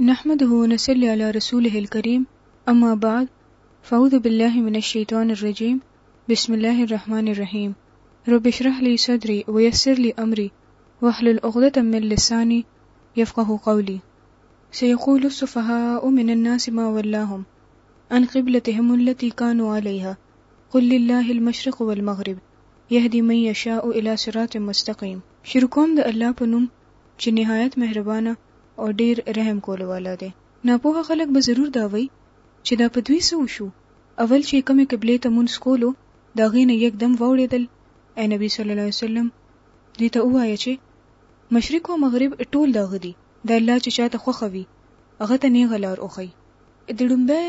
نحمده ونسلي على رسوله الكريم أما بعد فأعوذ بالله من الشيطان الرجيم بسم الله الرحمن الرحيم رب اشرح لي صدري ويسر لي أمري واحلل عقدة من لساني يفقه قولي سيقول السفهاء من الناس ما ولاهم عن قبلتهم التي كانوا عليها قل لله المشرق والمغرب يهدي من يشاء الى صراط مستقيم شركون د الله په نوم چې نهایت مهربانه او ډیر رحم کولو والا دی ناپوهه خلک به ضرور دا وایي چې دا په دوی څه وشو اول چې کومې قبلې ته مونږ کولو دا غینه یک دم ووړېدل اے نبی صلی الله علیه وسلم دوی ته وایي چې مشرق او مغرب ټول دا غدي د الله چې چاته خوخوي هغه ته نه غلار اوخی د ډومبه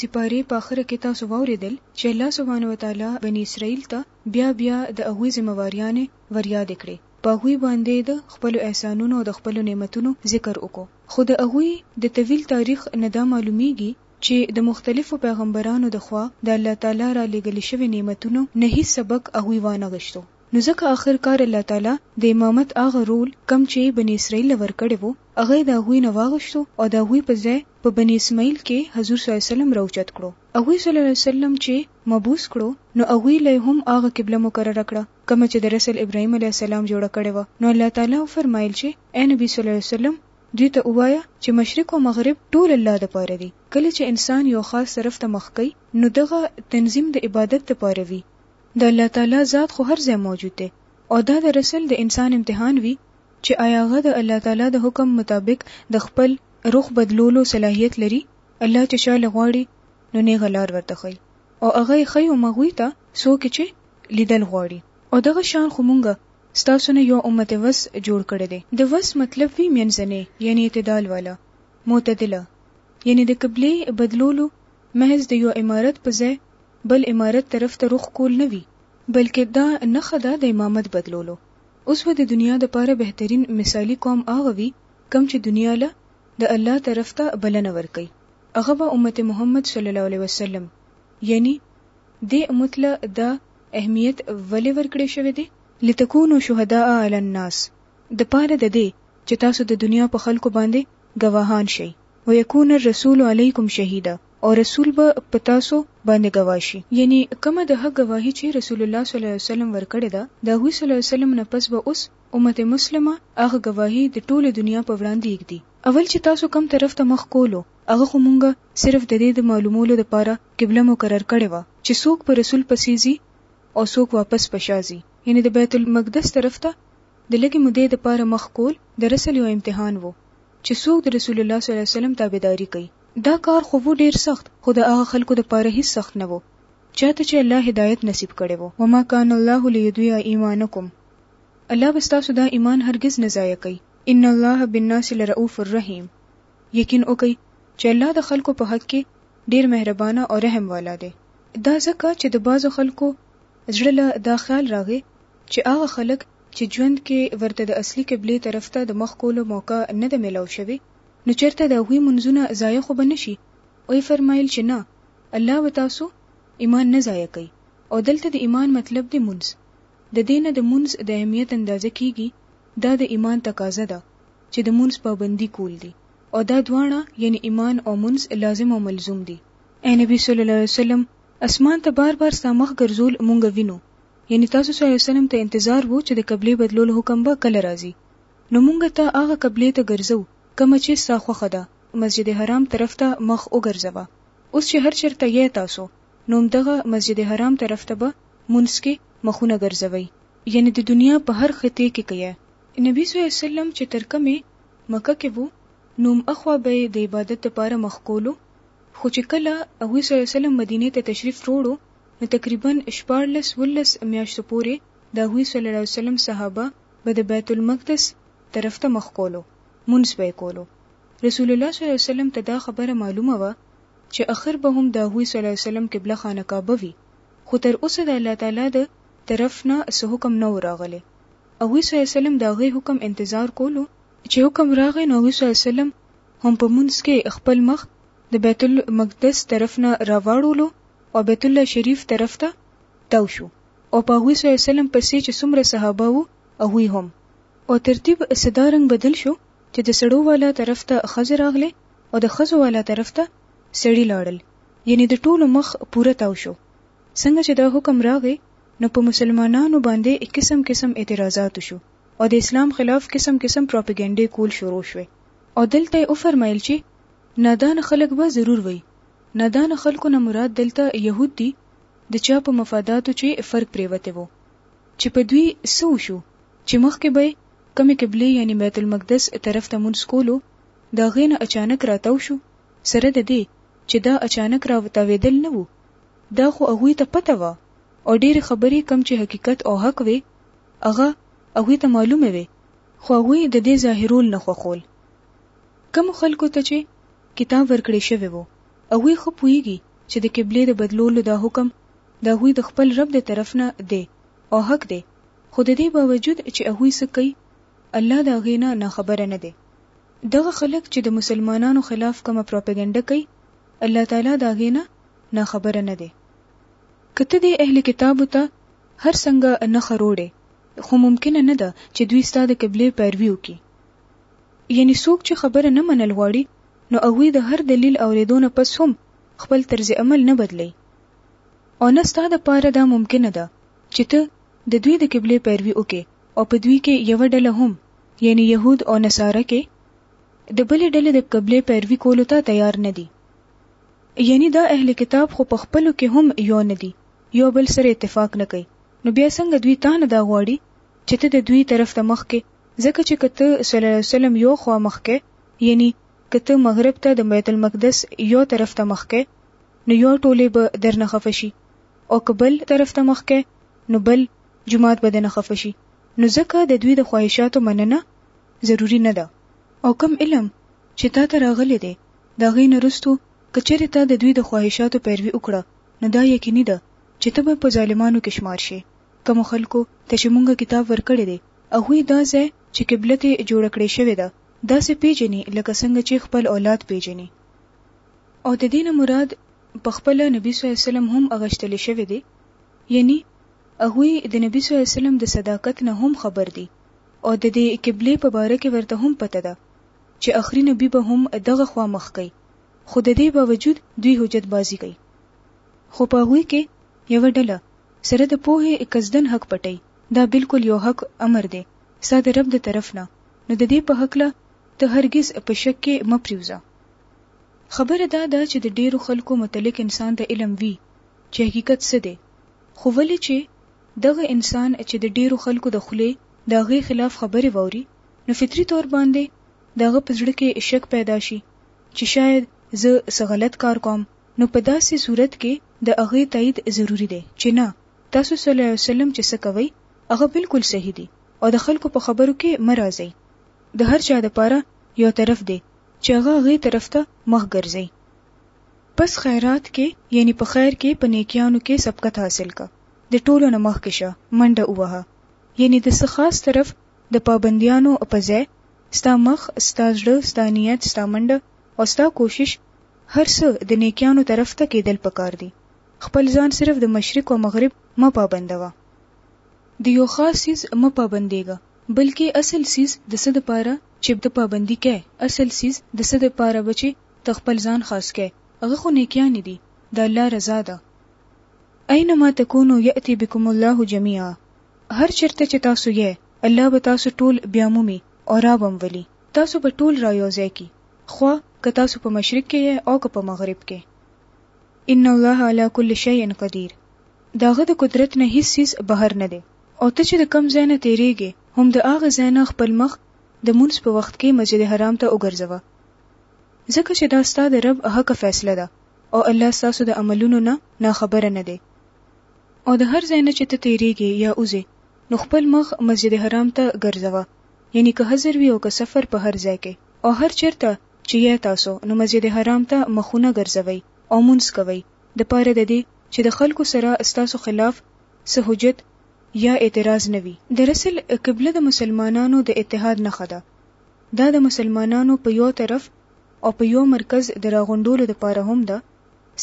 سپاره په اخر کې تاسو واوریدل چې الله سبحانه وتعالى بني اسرائیل ته بیا بیا د هغه ذمہواریانه وریاد کړې په هغوی باندې يې د خپلو احسانونو او د خپلو نعمتونو ذکر وکړو، خو د هغوی د طويل تاريخ نه دا معلوميږي چې د مختلفو پيغمبرانو د خوا د الله تعالی را لېږل شوي نعمتونو نه هيڅ سبق هغوی وانه غشتو نو ځکه اخر کار الله تعالی د امامت هغه رول کوم چې بني اسرائيل له ورکړی وو هغه يې د هغوی نه واغشتو او د هغوی په ځای په بني اسماعيل کې حضور صلی الله عليه وسلم راوچت کړو هغوی صلی الله عليه وسلم چې مبعوث کړو نو هغوی له يې هم هغه قبله مقرره کړه کومه چې د رسل ابراهیم علیه السلام جوړه کړې وه نو الله تعالی وفرمایل چې اې نبی صلی الله علیه وسلم دوی ته ووایه چې مشرق او مغرب ټول الله د پاره دي کله چې انسان یو خاص طرف ته مخ کوي نو دغه تنظیم د عبادت د پاره وي د الله تعالی ذات خو هر ځای موجود دی او دا د رسل د انسان امتحان وي چې آیا هغه د الله تعالی د حکم مطابق د خپل رخ بدلولو صلاحیت لري الله چې شاله غواړي نو نه غلار ورته خي او هغه خي او مغوي ته څوک چې لیدل غواړي او دغه شان خو مونږ ستاسو نه یو امت وس جوړ کړی دی د وس مطلب وی مینځنی یعنی اعتدال والا معتدله یعنی د قبلی بدلولو محض د یو امارت په ځای بل امارت طرف ته رخ کول نه وی بلکه دا نښه ده د امامت بدلولو اوس به د دنیا د پاره بهترین مثالی قوم هغه وی کوم چې دنیا له د الله طرف ته بلنه ورکوي هغه به امت محمد صلی الله علیه وسلم یعنی دې امت له دا اهمیت ولې ورکړې شوې دې؟ لتکونو شهداء علی الناس د پاره د دې چې تاسو د دنیا په خلکو باندې ګواهان شئ ویکون الرسول علیکم شهیدا او رسول به په تاسو باندې ګواه شي یعنی کومه د حق ګواهی چې رسول الله صلی الله علیه وسلم ورکړې ده د هغوی صلی الله علیه وسلم نه پس به اوس امت مسلمه هغه ګواهی د ټوله دنیا په وړاندې ایږدي اول چې تاسو کوم طرف ته مخ کولو هغه خو مونږ صرف د دې د معلومولو د پاره قبله مقرر کړې وه چې څوک په رسول پسې ځي او څوک واپس په شا ځي یعنې د بیت المقدس طرف ته د لږې مودې د پاره مخ کول د رسل یو امتحان وو چې څوک د رسول الله صلی الله علیه وسلم تابعداري کوي. دا کار خو وو ډیر سخت خو د هغه خلکو د پاره هیڅ سخت نه وو چا ته چې الله هدایت نصیب کړی وو وما کان الله لیضیع ایمانکم الله به ستاسو دا ایمان هرګز نه ضایع کوي ان الله بالناس لرؤف الرحیم. یقین وکړئ چې الله د خلکو په حق کې ډیر مهربانه او رحم والا دی دا ځکه چې د بعضو خلکو زړه له دا خیال راغی چې هغه خلک چې ژوند کې ورته د اصلي قبلې طرف ته د مخ کولو موقع نه ده میلاو شوې نو چېرته د هغوی منځونه ضایع خو به نه شي او یې فرمایل چې نه الله به تاسو ایمان نه ضایع کوي او دلته د ایمان مطلب دی منځ د دې نه د منځ د اهمیت اندازه کیږي دا د ایمان تقاضا ده چې د مونځ پابندي کول دي او دا دواړه یعنی ایمان او مونځ لازم او ملزوم دي. اې نبی صلی الله علیه وسلم اسمان ته بار بار ستا مخ ګرځول مونږ وینو یعنی تاسو صلی الله علیه وسلم ته انتظار وو چې د قبلې بدلولو حکم به کله راځي نو مونږ ته هغه قبلې ته ګرځو کومه چې ستا خوښه ده مسجد حرام طرف ته مخ وګرځوه اوس چې هر چرته یې تاسو نو همدغه مسجد حرام طرف ته به مونځ کې مخونه ګرځوئ یعنی د دنیا په هر خطې کې که یې نبي صلی الله علیه وسلم چې تر کومې مکه کې وو نو هماخوا به یې د عبادت لپاره مخ کولو خو چې کله هغوی صلی الله علیه وسلم مدینې ته تشریف وروړو نو تقریبا شپاړلس ولس میاشتو پورې د هغوی صلی الله علیه وسلم صحابه به د بیت المقدس طرف ته مخ کولو مونځ به یې کولو رسول الله صلی الله علیه وسلم ته دا خبره معلومه وه چې اخر به هم د هغوی صلی الله علیه وسلم قبله خانه کعبه وي خو تر اوسه د الله تعالی د طرف نه څه حکم نه و راغلی هغوی صلی الله علیه وسلم د هغه حکم انتظار کولو، چې حکم راغی نو هغوی صلی الله علیه وسلم هم په مونځ کې خپل مخ د بیت المقدس طرف نه راواړولو او بیت الله شریف طرف ته تاو شو او په هغوی صلی الله علیه وسلم پسې چې څومره صحابه وو هغوی هم او ترتیب څه دا رنګ بدل شو چې د سړو والا طرف ته ښځې راغلې او د ښځو والا طرف ته سړي لاړل یعنی د ټولو مخ پوره تاو شو څنګه چې دا حکم راغی نو په مسلمانانو باندې قسم قسم اعتراضات وشو او د اسلام خلاف قسم قسم پروپاګانډې کول شروع شوې او دلته یې وفرمایل چې نادان خلک به ضرور وي نادان خلکو نه مراد دلته يهود دي د چا په مفاداتو چې فرق پریوته وو چې په دوی سو شو چې مخکې به کمی قبله یعنی بیت المقدس طرف ته مونږ کولو دا غین اچانک راتاو شو سره د دې چې دا اچانک راوتاویدل نه وو دا خو هغه ته پته و او ډېر خبرې کم چې حقیقت او حق وي هغه هغوی ته معلومه وي خو هغوی د دې ظاهرول نه خوښول کم خلکو ته چې کتاب ورکړې شوی وو هغوی خو پوهیږي چې د قبلې د بدلولو دا حکم د هغوی د خپل رب د طرف نه دی او حق دی خو د دې باوجود چې هغوی څه کوي الله د هغې نه ناخبره نه دی دغه خلک چې د مسلمانانو خلاف کومه پروپاګنډه کوي الله تعالی د هغې نه ناخبره نه دی که ته دې اهل کتابو ته هر څنګه نښه روړې خو ممکنه نه ده چې دوی ستا د قبلې پیروي وکړي. یعنې څوک چې خبره نه منل غواړي نو هغوی د هر دلیل اورېدو نه پس هم خپل طرز عمل نه بدلوي او نه ستا د پاره دا ممکنه ده چې ته د دوی د قبلې پیروي وکړې او په دوی کې یوه ډله هم یعنې یهود او نصاره کې د بلې ډلې د قبلې پیروي کولو ته تیار نه دي. یعنی دا اهل کتاب خو په خپلو کې هم یو نه دي، یو بل سره اتفاق نه کوي، نو بیا څنګه دوی تانه دا غواړي چې ته د دوی طرف ته مخ کې، ځکه چې که ته صلی الله علیه وسلم یو خوا مخ کې، یعنی که ته مغرب ته د بیت المقدس یو طرف ته مخ کې، نو یو ټولی به درنه خفه شي، او که بل طرف ته مخ کې، نو بل جماعت به دنه خفه شي، نو ځکه د دوی د خواهشاتو مننه ضروري نه ده. او کوم علم چې تاته راغلی دی د هغې نه وروسته که چېرې تا د دوی د خواهشاتو پیروي وکړه، نو دا یقیني ده چې ته به په ظالمانو کې شمار شې. کومو خلکو ته چې مونږ کتاب ورکړی دی، هغوی دا ځای چې قبله ترې جوړه کړې شوې ده، داسې پېژني لکه څنګه چې خپل اولاد پېژني. او د دې نه مراد په خپله نبي صلی الله علیه وسلم هم غشتل شوی دی، یعنی هغوی د نبي صلی الله علیه وسلم د صداقت نه هم خبر دي او د دې قبلې په باره کې ورته هم پته ده، چې اخري نبي به هم دغه خوا مخ کوي خو د دې باوجود دوی حجت بازي کوي خو په هغوی کې یوه ډله سره د پوهې قصدن حق پټوي دا بالکل یو حق امر دی ستا د رب د طرف نه نو د دې په هکله ته هرګز په شک کې مه پریوځه خبره دا ده چې د ډیرو خلکو متعلق انسان ته علم وي چې حقیقت څه دی خو ولې چې دغه انسان چې د ډیرو خلکو د خولې د هغې خلاف خبرې واوري نو فطري طور باندې د هغه په زړه کې شک پیدا شي چې شاید زه څه غلط کار کوم نو په داسې صورت کې د هغه تایید ضروری دی چې نه تاسو صلی الله علیه وسلم چې څه کوي هغه بالکل صحیح دي او د خلکو په خبرو کې مرزي د هر چا لپاره یو طرف دی چې هغه غي طرف ته مخ ګرځي پس خیرات کې یعنی په خیر کې په نیکیانو کې سبقت حاصل کا د ټولو نه مخ کې شه منډه ووهه یعنی د څه خاص طرف د پابندیانو په ځای ستا مخ، ستا زړه، ستا نیت، ستا منډه او ستا کوشش هر څه د نیکیانو طرف ته کیدل پکار دي. خپل ځان صرف د مشرق او مغرب مه پابندوه. د یو خاص څیز مه پابندیږه بلکه اصل څیز د څه لپاره چه ته پابندی کړی اصل څیز د څه لپاره به چه ته خپل ځان خاص کړی هغه خو نیکیانی دي د الله رضا ده. اینما تکونو یاتی بکم الله جمیعا. هر چرته چې تاسو یې الله به تاسو ټول بیا مومي او را بم ولي تاسو به ټول را یوځای کی خو که تاسو په مشرق کې یې او که په مغرب کې ان الله علی کل شیء قدیر داغه د قدرت نه هیڅ چیز بهر نه دی او ته چې د کم ځای نه تیریږي هم د هغه ځای نه خپل مخ د مونږ په وخت کې مسجد حرام ته وګرځوه ځکه چې دا ستاسو د رب حق فیصله ده او الله تاسو د عملونو نه ناخبره نه دی او د هر ځای نه چې ته تیریږې یا وځې نو خپل مخ مسجد حرام ته ګرځوه یعنی که حضر وي او که سفر په هر ځای کې او هر چیرته چې یی تاسو نو مسجد حرام ته مخونه ګرځوئ او مونځ کوئ د پاره د دې چې د خلکو سره ستاسو خلاف څه حجت یا اعتراض نه وي. دراصل قبله د مسلمانانو د اتحاد نښه ده دا د مسلمانانو په یو طرف او په یو مرکز د راغونډولو د پاره هم ده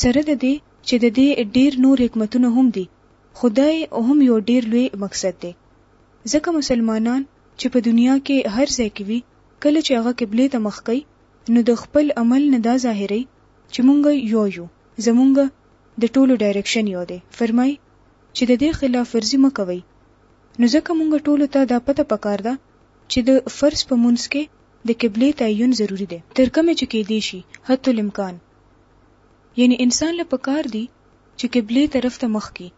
سره د دې چې د دې ډېر نور حکمتونه هم دي، خو دا یې هم یو ډېر لوی مقصد دی، ځکه مسلمانان چې په دنیا کې هر ځای کې وي، کله چې هغه قبلې ته مخ کوي، نو د خپل عمل نه دا ظاهروي چې مونږ یو یو، زمونږ د ټولو ډایرکشن یو دی، فرمایي چې د دې خلاف ورزي مه کوئ، نو ځکه مونږ ټولو ته دا پته پکار ده چې د فرض په مونځ کې د قبلې تعین ضروري دی، تر کومې چې کېدای شي، حتی الامکان. یعنی انسان له پکار دی چې قبله طرف ته مخ کی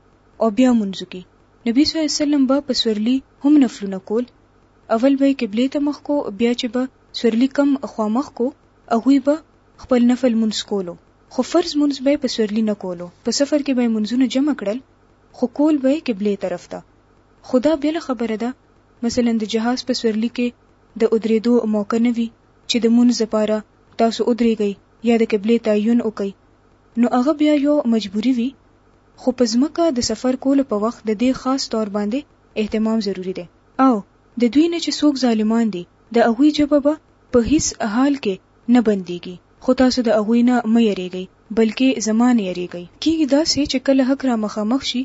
او بیا منځو کی نبی صلی الله علیه وسلم به په سورلی هم نفلونه کول اول به قبله ته مخ کو بیا چې به سورلی کم خوا مخ کو هغه به خپل نفل منځ کولو خو فرض منځ به په سورلی نه کولو په سفر کې به منځونه جمع کړل خو کول به قبله طرف ته خدا بل خبره ده مثلا د جهاز په سورلی کې د ادریدو موقع نه وي چې د منځ لپاره تاسو ودرېږئ یا د قبلې تعین وکړئ نو هغه بیا یو مجبوري وي خو په ځمکه د سفر کولو په وخت د دې خاص طور باندې اهتمام ضروري دی او د دوی نه چې څوک ظالمان دي د هغوی ژبه به په هیڅ حال کې نه بندېږي خو تاسو د هغوی نه مه یرېږئ بلکې زما نه یرېږئ. کېږي داسې چې کله حق را مخامخ شي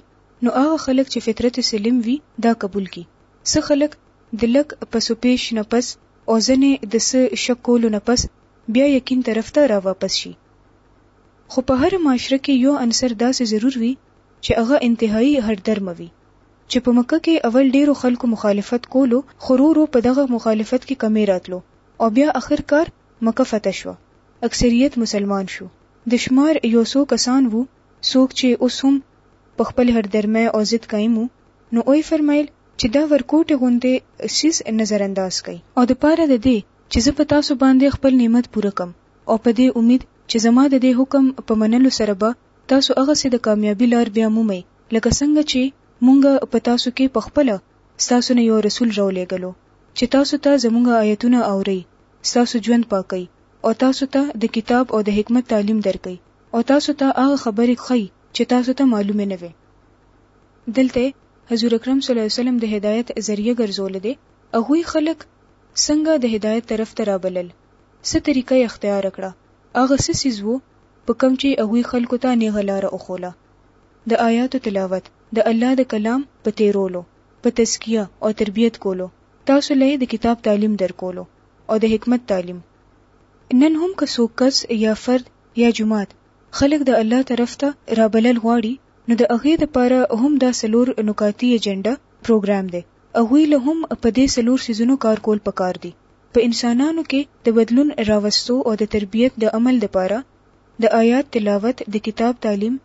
نو هغه خلک چې فطرت سلیم وي دا قبول کړي څه خلک د لږ پس و پېش نه پس او ځنې د څه شک کولو نه پس بیا یقین طرف ته را واپس شي. خو په هره معاشره کې یو عنصر داسې ضرور وي چې هغه انتهايي هردرمه وي. چې په مکه کې اول ډېرو خلکو مخالفت کولو خو رو رو په دغه مخالفت کې کمی راتلو او بیا اخر کار مکه فتح شوه اکثریت مسلمان شو د شمار یو څو کسان وو څوک چې اوس هم په خپل هردرمۍ او ضد قایم وو نو ویې فرمایل چې دا ورکوټې غوندې څیز نظرانداز کړئ او د پاره د دې چې زه په تاسو باندې خپل نعمت پوره کړم او په دې امید چې زما د دې حکم په منلو سره به تاسو هغسې د کامیابي لار بیا مومئ لکه څنګه چې مونږ په تاسو کې په خپله ستاسو نه یو رسول راولېږلو چې تاسو ته زمونږ آیتونه اورئ، ستاسو ژوند پاکوي او تاسو ته د کتاب او د حکمت تعلیم درکوي او تاسو ته هغه خبرې ښيي چې تاسو ته معلومې نه وې. دلته حضور اکرم صلی الله علیه وسلم د هدایت ذریعه ګرځول دي هغوی خلک څنګه د هدایت طرف ته رابلل څه طریقه یې اختیار کړه هغه څه څیز وو په کوم چې هغوی خلکو ته نیغه لاره وښوله د آیاتو تلاوت د الله د کلام په تیرولو په تزکیه او تربیت کولو تاسو له د کتاب تعلیم درکولو او د حکمت تعلیم نن هم که څوک کس یا فرد یا جماعت خلک د الله طرف ته رابلل غواړي نو د هغې لپاره هم دا څلور نکاتي اجنډا پروګرام دی. هغوی له هم په دې څلور څیزونو کار کول پکار دي. په انسانانو کې د بدلون راوستو او د تربیت د عمل لپاره د آیات تلاوت، د کتاب تعلیم،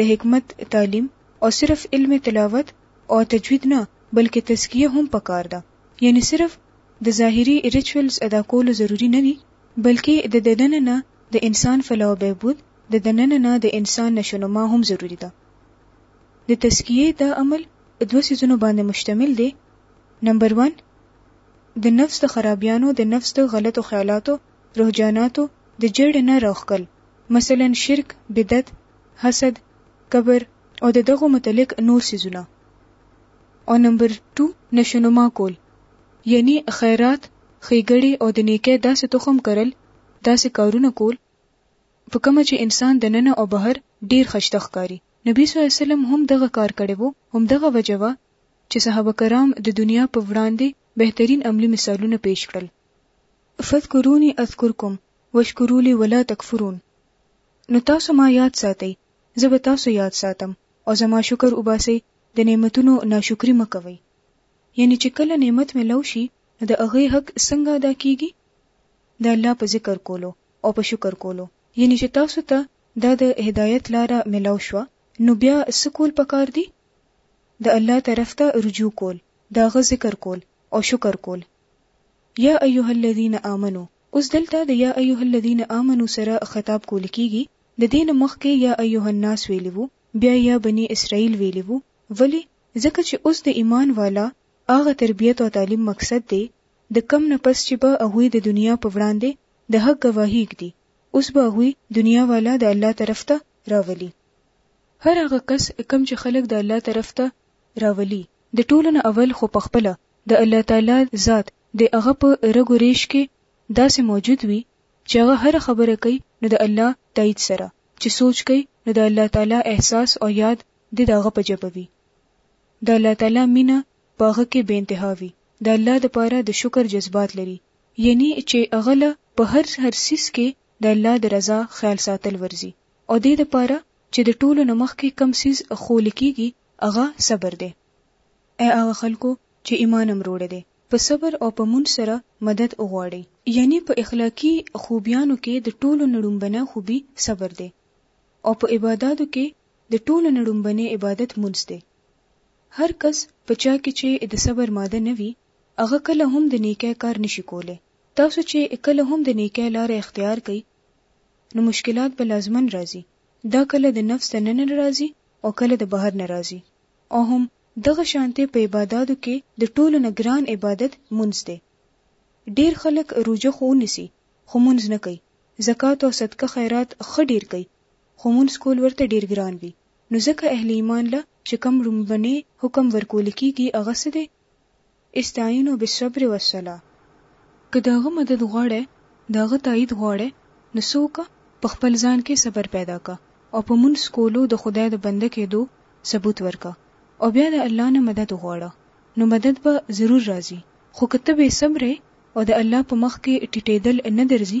د حکمت تعلیم او صرف علم تلاوت او تجوید نه بلکې تزکیه هم پکار ده. یعنی صرف د ظاهری ریچوئلز ادا کولو ضروری نه دی بلکی د ددنه نه د انسان فلاح او بهبود د دننه نه د انسان نشو نما هم ضروری ده د تزکیه دا عمل په دوه سیزونو باندی مشتمل دی نمبر ون د نفس د خرابیانو د نفس د غلطو خیالاتو رهجاناتو د جړ نه راوښکل مثلا شرک بدعت حسد کبر او د دغو متعلق نور سیزونه او نمبر 2 نشونما کول یعنی خیرات خیګړی او د نیکه داسې تخم کرل داسې کارونه کول په کومه چې انسان د ننه او بهر ډیر خشته ښکاری نبی صلی الله علیه وسلم هم دغه کار کړی وو هم دغه وجوه چې صحابه کرام د دنیا په وړاندې بهترین عملی مثالونه پیش کړل فذکرونی اذکرکم وشکرو لی ولا تکفرون نو تاسو ما یاد ساتئ زه به تاسو یاد ساتم او زما شکر وباسئ، د نعمتونو ناشکري مه کوئ. یعنې چې کله نعمت ملو شي نو د هغې حق څنګه ادا کیږي؟ د الله په ذکر کولو او په شکر کولو. یعنې چې تاسو ته دا د هدایت لاره ملو شوه نو بیا څه کول پکار دي؟ د الله طرف ته رجوع کول، د هغه ذکر کول او شکر کول. یا ایها الذین آمنوا. اوس دلته د یا ایها الذین آمنو سره خطاب کول کیږي، د دې نه مخکې یا ایها الناس ویلي وو، بیا یا بنی اسرائیل ویلي وو، ولې؟ ځکه چې اوس د ایمان والا هغه تربیت او تعلیم مقصد دی د کوم نه پس چې به هغوی د دنیا په وړاندې د حق ګواهي ږدي، اوس به هغوی دنیا والا د الله طرف ته راولي. هر هغه کس کوم چې خلک د الله طرف ته راولي د ټولو نه اول خو پخپله د الله تعالی ذات د هغه په رګ و ریش کې داسې موجود وي چې هغه هره خبره کوي نو د الله تایید سره، چې سوچ کوي نو د الله تعالی احساس او یاد دې د هغه په ژبه وي. د الله تعالی مینه په هغه کې بې انتها وي. د الله دپاره د شکر جذبات لري، یعنی چې هغه له په هر هر څیز کې د الله د رضا خیال ساتل ورځي او دې دپاره چې د ټولو نه مخکې کوم څیز ښوول کیږي هغه صبر دی. اې هغه خلکو چې ایمان هم روړی دی په صبر او په مونځ سره مدد وغواړئ یعنی په اخلاقی خوبیانو کې د ټولو نه ړومبنه خوبی صبر دی او په عبادادو کې د ټولو نه ړومبنی عبادت مونځ دی هر کس په چا کې چې د صبر ماده نه وی هغه کله هم د نیکی کار نشی کولی تاسو چې کله هم د نیکی لاره اختیار کړئ نو مشکلات به لازمن راځی دا کله د نفس د ننه راځی او کله د بهر نه راځی او هم دغه شانتې په عبادادو کې د ټولو نه ګران عبادت مونځ دی. ډېر خلک روژه خو ونیسي خو مونځ نه کوي، زکات او صدقه خیرات ښه ډېر کوي خو مونځ کول ورته ډېر ګران وي، نو ځکه اهل ایمان له چې کوم ړومبنې حکم ورکول کېږي هغه څه دی؟ استعینوا بالصبر والصلاة که د هغه مدد غواړی د هغه تائید غواړی نو څه وکه په خپل ځان کښې صبر پیدا که او په مونځ کولو د خدای د بنده کیدو ثبوت ورکه او بیا د الله نه مدد وغواړه نو مدد به ضرور راځی خو که ته بې صبره او د الله په مخ کښې ټیټیدل نه درځی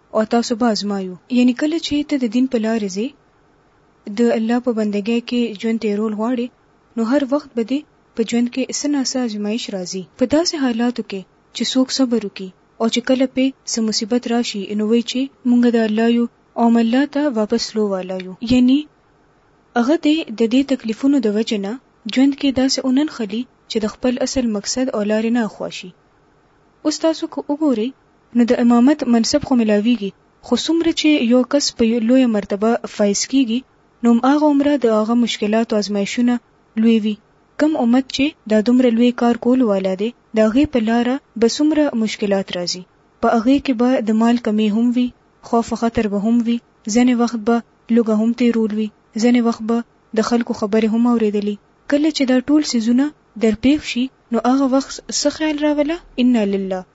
او تاسو به ازمایو. یعنې کله چې ته د دین په لارې ځې، د الله په بندګۍ کې ژوند تېرول غواړې، نو هر وخت به دې په ژوند کې څه نا څه ازمایش راځي. په داسې حالاتو کې چې څوک صبر وکړي او چې کله پرې څه مصیبت راشي، نو وایي چې، مونږ د الله یو او الله ته واپس تلو والا یو. یعنې هغه دې د دې تکلیفونو د وجې نه ژوند کې داسې وننښلي چې د خپل اصل مقصد او لارې نه اخوا شي. اوس تاسو که وګورئ نو د امامت منصب خو ملاویږي خو څومره چي یو کس په لویه مرتبه فایز کیږي نو هماغه عمره د هغه مشکلات او ازمایشونه لوی وي کوم امت چي دا دومره لوی کار کولو والا دی د هغه په لاره به څومره مشکلات راځي په هغه کي به د مال کمي هم وي خوف او خطر به هم وي ځني وخت به لوږه هم تیرول وي ځني وخت به د خلکو خبري هم اوریدلي کله چي دا ټول څیزونه در پیښ شي نو هغه وخت څه خیال راوله انا لله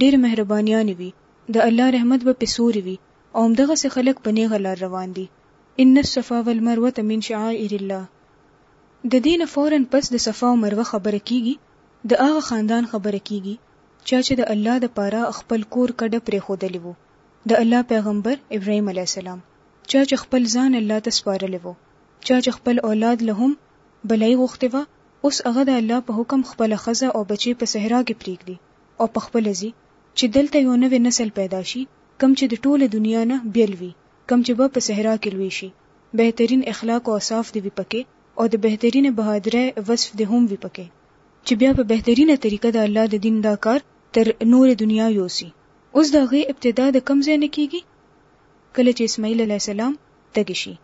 ډېرې مهربانيانې وي، د الله رحمت به پرې سوري وي او همدغسې خلک په نېغه لار روان دي، ان الصفا والمروة من شعائر الله، د دې نه فوراً پس د صفا او مروه خبره کېږي، د هغه خاندان خبره کېږي چا چې د الله دپاره خپل کور کډه پرېښودلې وو، د الله پيغمبر ابراهيم عليه السلام، چا چې خپل ځان الله ته سپارلی وو، چا چې خپل اولاد له هم بلايي غوښتې وه، اوس هغه د الله په حکم خپله ښځه او بچې په صحرا کې پرېږدي، او په خپله ځي چې دلته یو نوی نسل پیدا شي کوم چې د ټولې دنیا نه بیل وي کوم چې به په صحرا کې لوی شي بهترین اخلاق او اوصاف دې وي پکې او د بهترینې بهادرۍ وصف دې هم وي پکې چې بیا په بهترینه طریقه د الله د دین دا کار تر نورې دنیا یوسي اوس د هغې ابتدا د کوم ځای نه کیږي کله چې اسماعیل علیه السلام تږی شي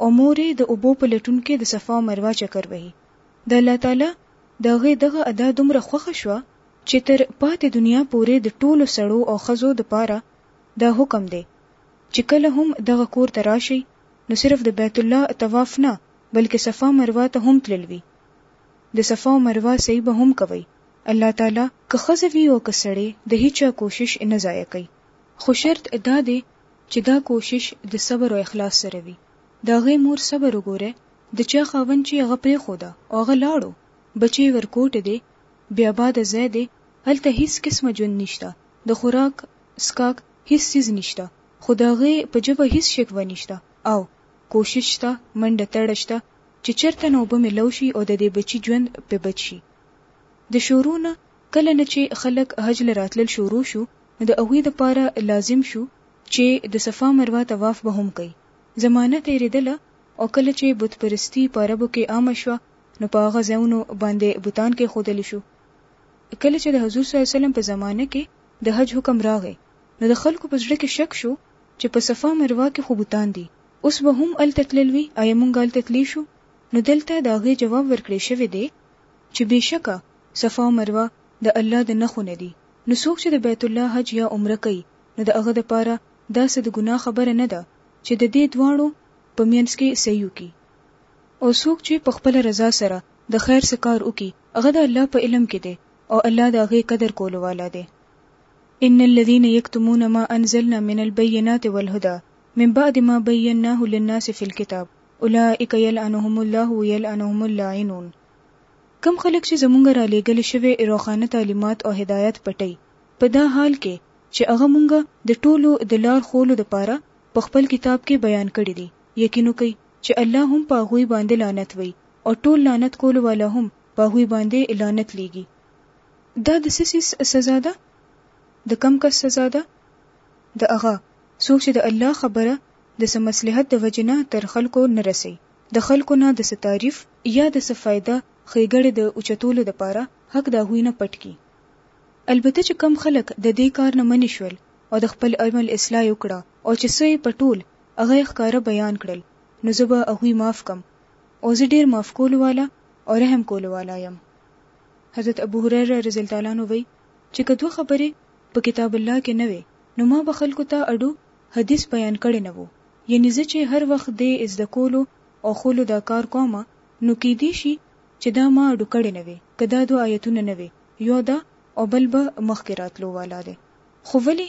او مور یې د اوبو په لټون کې د صفا او مروه چکر وهي د الله تعالی د هغې دغه ادا دومره خوښه شوه چې تر پاتې دنیا پورې د ټولو سړو او ښځو د پاره دا حکم دی چې کله هم دغه کور ته راشئ نو صرف د بیت الله طواف نه بلکې صفا مروه ته هم تلل وي د صفا او مروه سعی به هم کوئ الله تعالی که ښځه وي او که سړی د هیچا کوشش نه ضایع کوي خو شرط دا دی چې دا کوشش د صبر او اخلاص سره وي د هغې مور صبر وګورئ د چا خاوند چې هغه پرېښوده او هغه لاړو بچی ورکوټ دی بې اباده ځای دی، هلته هیڅ قسمه ژوند نشته، د خوراک، څښاک هیڅ څیز نشته، خو د هغې په ژبه هیڅ شکوه نشته او کوشش شته، منډه تړه شته چې چرته نه اوبه میلاو شي او د دې بچي ژوند پرې بچ شي. د شورو نه، کله نه چې خلک حج له راتلل شورو شو، نو د هغوی لپاره لازم شو چې د صفا مروه طواف به هم کوي. زمانه تیریدله او کله چې بت پرستي په عربو کې عامه شوه، نو په هغه ځایونو باندې بتان کېښودل شو. کله چې د حضور صلی الله علیه وسلم په زمانه کې د حج حکم راغی نو د خلکو په زړه کې شک شو چې په صفا مروه کې خو بتان دي، اوس به هم هلته تلل وي، ایا مونږ هلته تلی شو؟ نو دلته د هغې جواب ورکړی شوی دی چې بېشکه صفا او مروه د الله د نښو نه دي، نو څوک چې د بیت الله حج یا عمره کوي نو د هغه دپاره دا څه د ګناه خبره نه ده چې ددې دواړو په مینځ کې سعی وکړي. او څوک چي په خپله رضا سره د خير څه کار وکړي هغه د الله په علم کي دی او الله د هغې قدر کولو والا دی. ان الذين يکتمون ما انزلنا من البينات والهدی من بعد ما بيناه للناس في الکتاب اولئک يلعنهم الله ويلعنهم اللاعنون کوم خلک چي زمونږ را لېږل شوی روښانه تعليمات او هدايت پټوي په دا حال کي چي هغه مونږ د ټولو د لار ښوولو د پاره په خپل کتاب کي بيان کړي دي. يقين وکړئ چې الله هم په هغوی باندې لعنت وي او ټول لعنت کولو والا هم په هغوی باندې لعنت ليږي. دا د څه څيز سزا ده؟ د کوم کس سزا ده؟ د هغه څوک چې د الله خبره د څه مصلحت د وجې نه تر خلکو نه رسوي، د خلکو نه د څه تعريف يا د څه فايده ښېګړې د اوچتولو دپاره حق د هغوی نه پټ کړي. البته چې کوم خلک ددې کار نه منع شول او د خپل عمل اصلاح يې وکړه او چې څه يې په ټول هغه یې ښکاره بیان کړل نو زه به هغوی معاف کړم او زه ډېر معاف کولو والا او رحم کولو والا یم. حضرت ابو هریره رضی الله تعالی عنه وایي چې که دوه خبرې په کتاب الله کې نه وې نو ما به خلکو ته اډو حدیث بیان کړی نه وو یعنی زه چې هر وخت دې زده کولو او ښولو دا کار کوم نو کیدی شي چې دا ما اډو کړی نه وی که دا دوه آیتونه نه وی یو دا او بل به مخکې راتلو والا دی خو ولې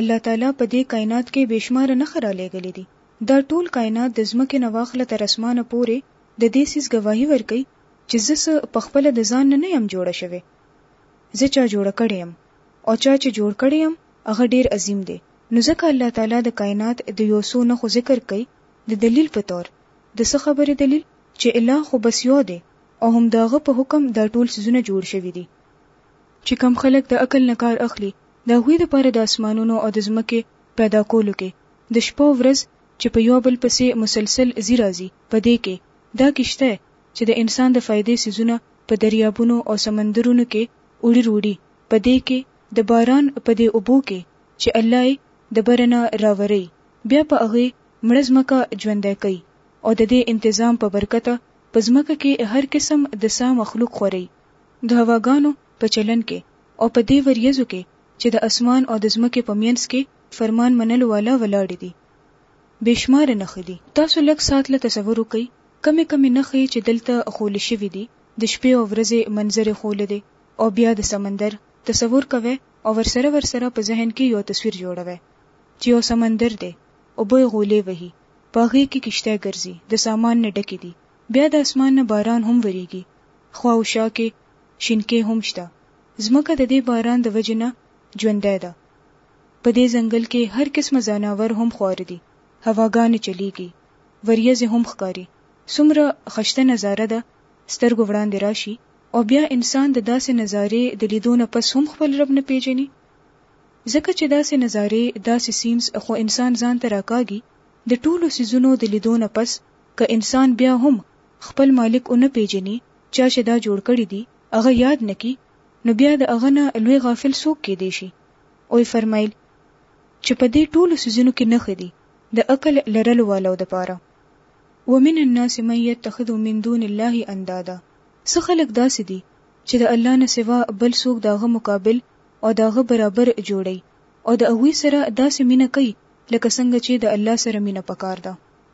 الله تعالی په دې کاینات کې بې شماره نښه رالېږلې دي. دا ټول کاینات د ځمکې نه واخله تر اسمانه پورې د دې څیز ګواهي ورکوي چې زه څه په خپله د ځان نه نه یم جوړه شوې. زه چا جوړه کړې یم او چا چې جوړ کړې یم هغه ډېر عظیم دی. نو ځکه الله تعالی د کاینات د یو څو نښو ذکر کوي د دلیل په طور. د څه خبرې دلیل؟ چې اله خو بس یو دی او هم د هغه په حکم دا ټول څیزونه جوړ شوي دي. چې کوم خلک د عقل نه کار اخلي د هغوی لپاره د اسمانونو او د ځمکې پیدا کولو کې، د شپه او ورځ چې په یو بل پسې مسلسل ځي راځي، په دې کې، دا کښته چې د انسان د فایدې څیزونه په دریابونو او سمندرونو کې اوړي روړي، په دې کې، د باران په دې اوبو کې چې الله یې د بره نه راوري، بیا په هغې مړه ځمکه ژوندی کوي او د دې انتظام په برکت په ځمکه کې هر قسم د ساه مخلوق خوري، د هواګانو په چلن کې او په دې وريځو کې چې د اسمان او د ځمکې په مينځ کې فرمان منلو والا ولاړې دي بې شماره نښې دي. تاسو لږ ساعت له تصور وکړئ کمې کمې نښې چې دلته ښولې شوې دي د شپې او ورځې منظر يې ښولې دی او بيا د سمندر تصور کوی او ورسره ورسره په ذهن کې يو تصوير جوړوی چې يو سمندر دی اوبه يې غولې وهي په هغې کې کښتۍ ګرځي د سامان نه ډکې دي بيا د اسمان نه باران هم وريږي خوا او شا کې شینکۍ هم شته. ځمکه د دې باران د وجې نه ژوندی ده. په دې ځنګل کې هر قسمه ځاناور هم خواره دي. هواګانې چلېږي. وریځې هم ښکاري. څومره خشته نظاره ده سترګو وړاندې راشي او بیا انسان د داسې نظارې د لیدو نه پس هم خپل رب نه پېژني. ځکه چې داسې نظارې، داسې سینز خو انسان ځان ته راکاږي. د ټولو څیزونو د لیدو نه پس که انسان بیا هم خپل مالک ونه پېژني چا چې دا جوړ کړي دي هغه ياد نه کړي نو بيا د هغه نه لوی غافل څوک کيدی شي اوي فرمايل چې په دې ټولو څيزونو کې نښې دي د عقل لرلو والو د پاره ومن الناس من يتخذ من دون الله اندادا څه خلک داسې دي چې د الله نه سوا بل څوک د هغه مقابل او د هغه برابر جوړي او د هغوی سره داسې مينه کوي لکه څنګه چې د الله سره مينه پکار ده.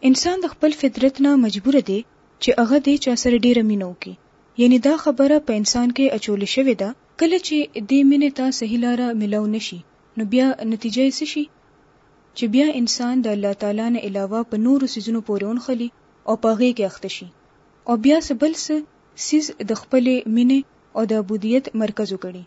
انسان د خپل فطرت نه مجبور دی چې هغه دې چا سره ډېره مینه وکړي، یعنې دا خبره په انسان کې اچول شوې ده، کله چې دې مینې ته صحیح لاره ملاو نه شي، نو بیا نتیجه یې څه شي؟ چې بیا انسان د الله تعالی نه علاوه په نورو څیزونو پورې ونښلي او په هغې کې اخته شي او بیا څه بل څه څیز د خپلې مینې او د عبودیت مرکز وګڼي،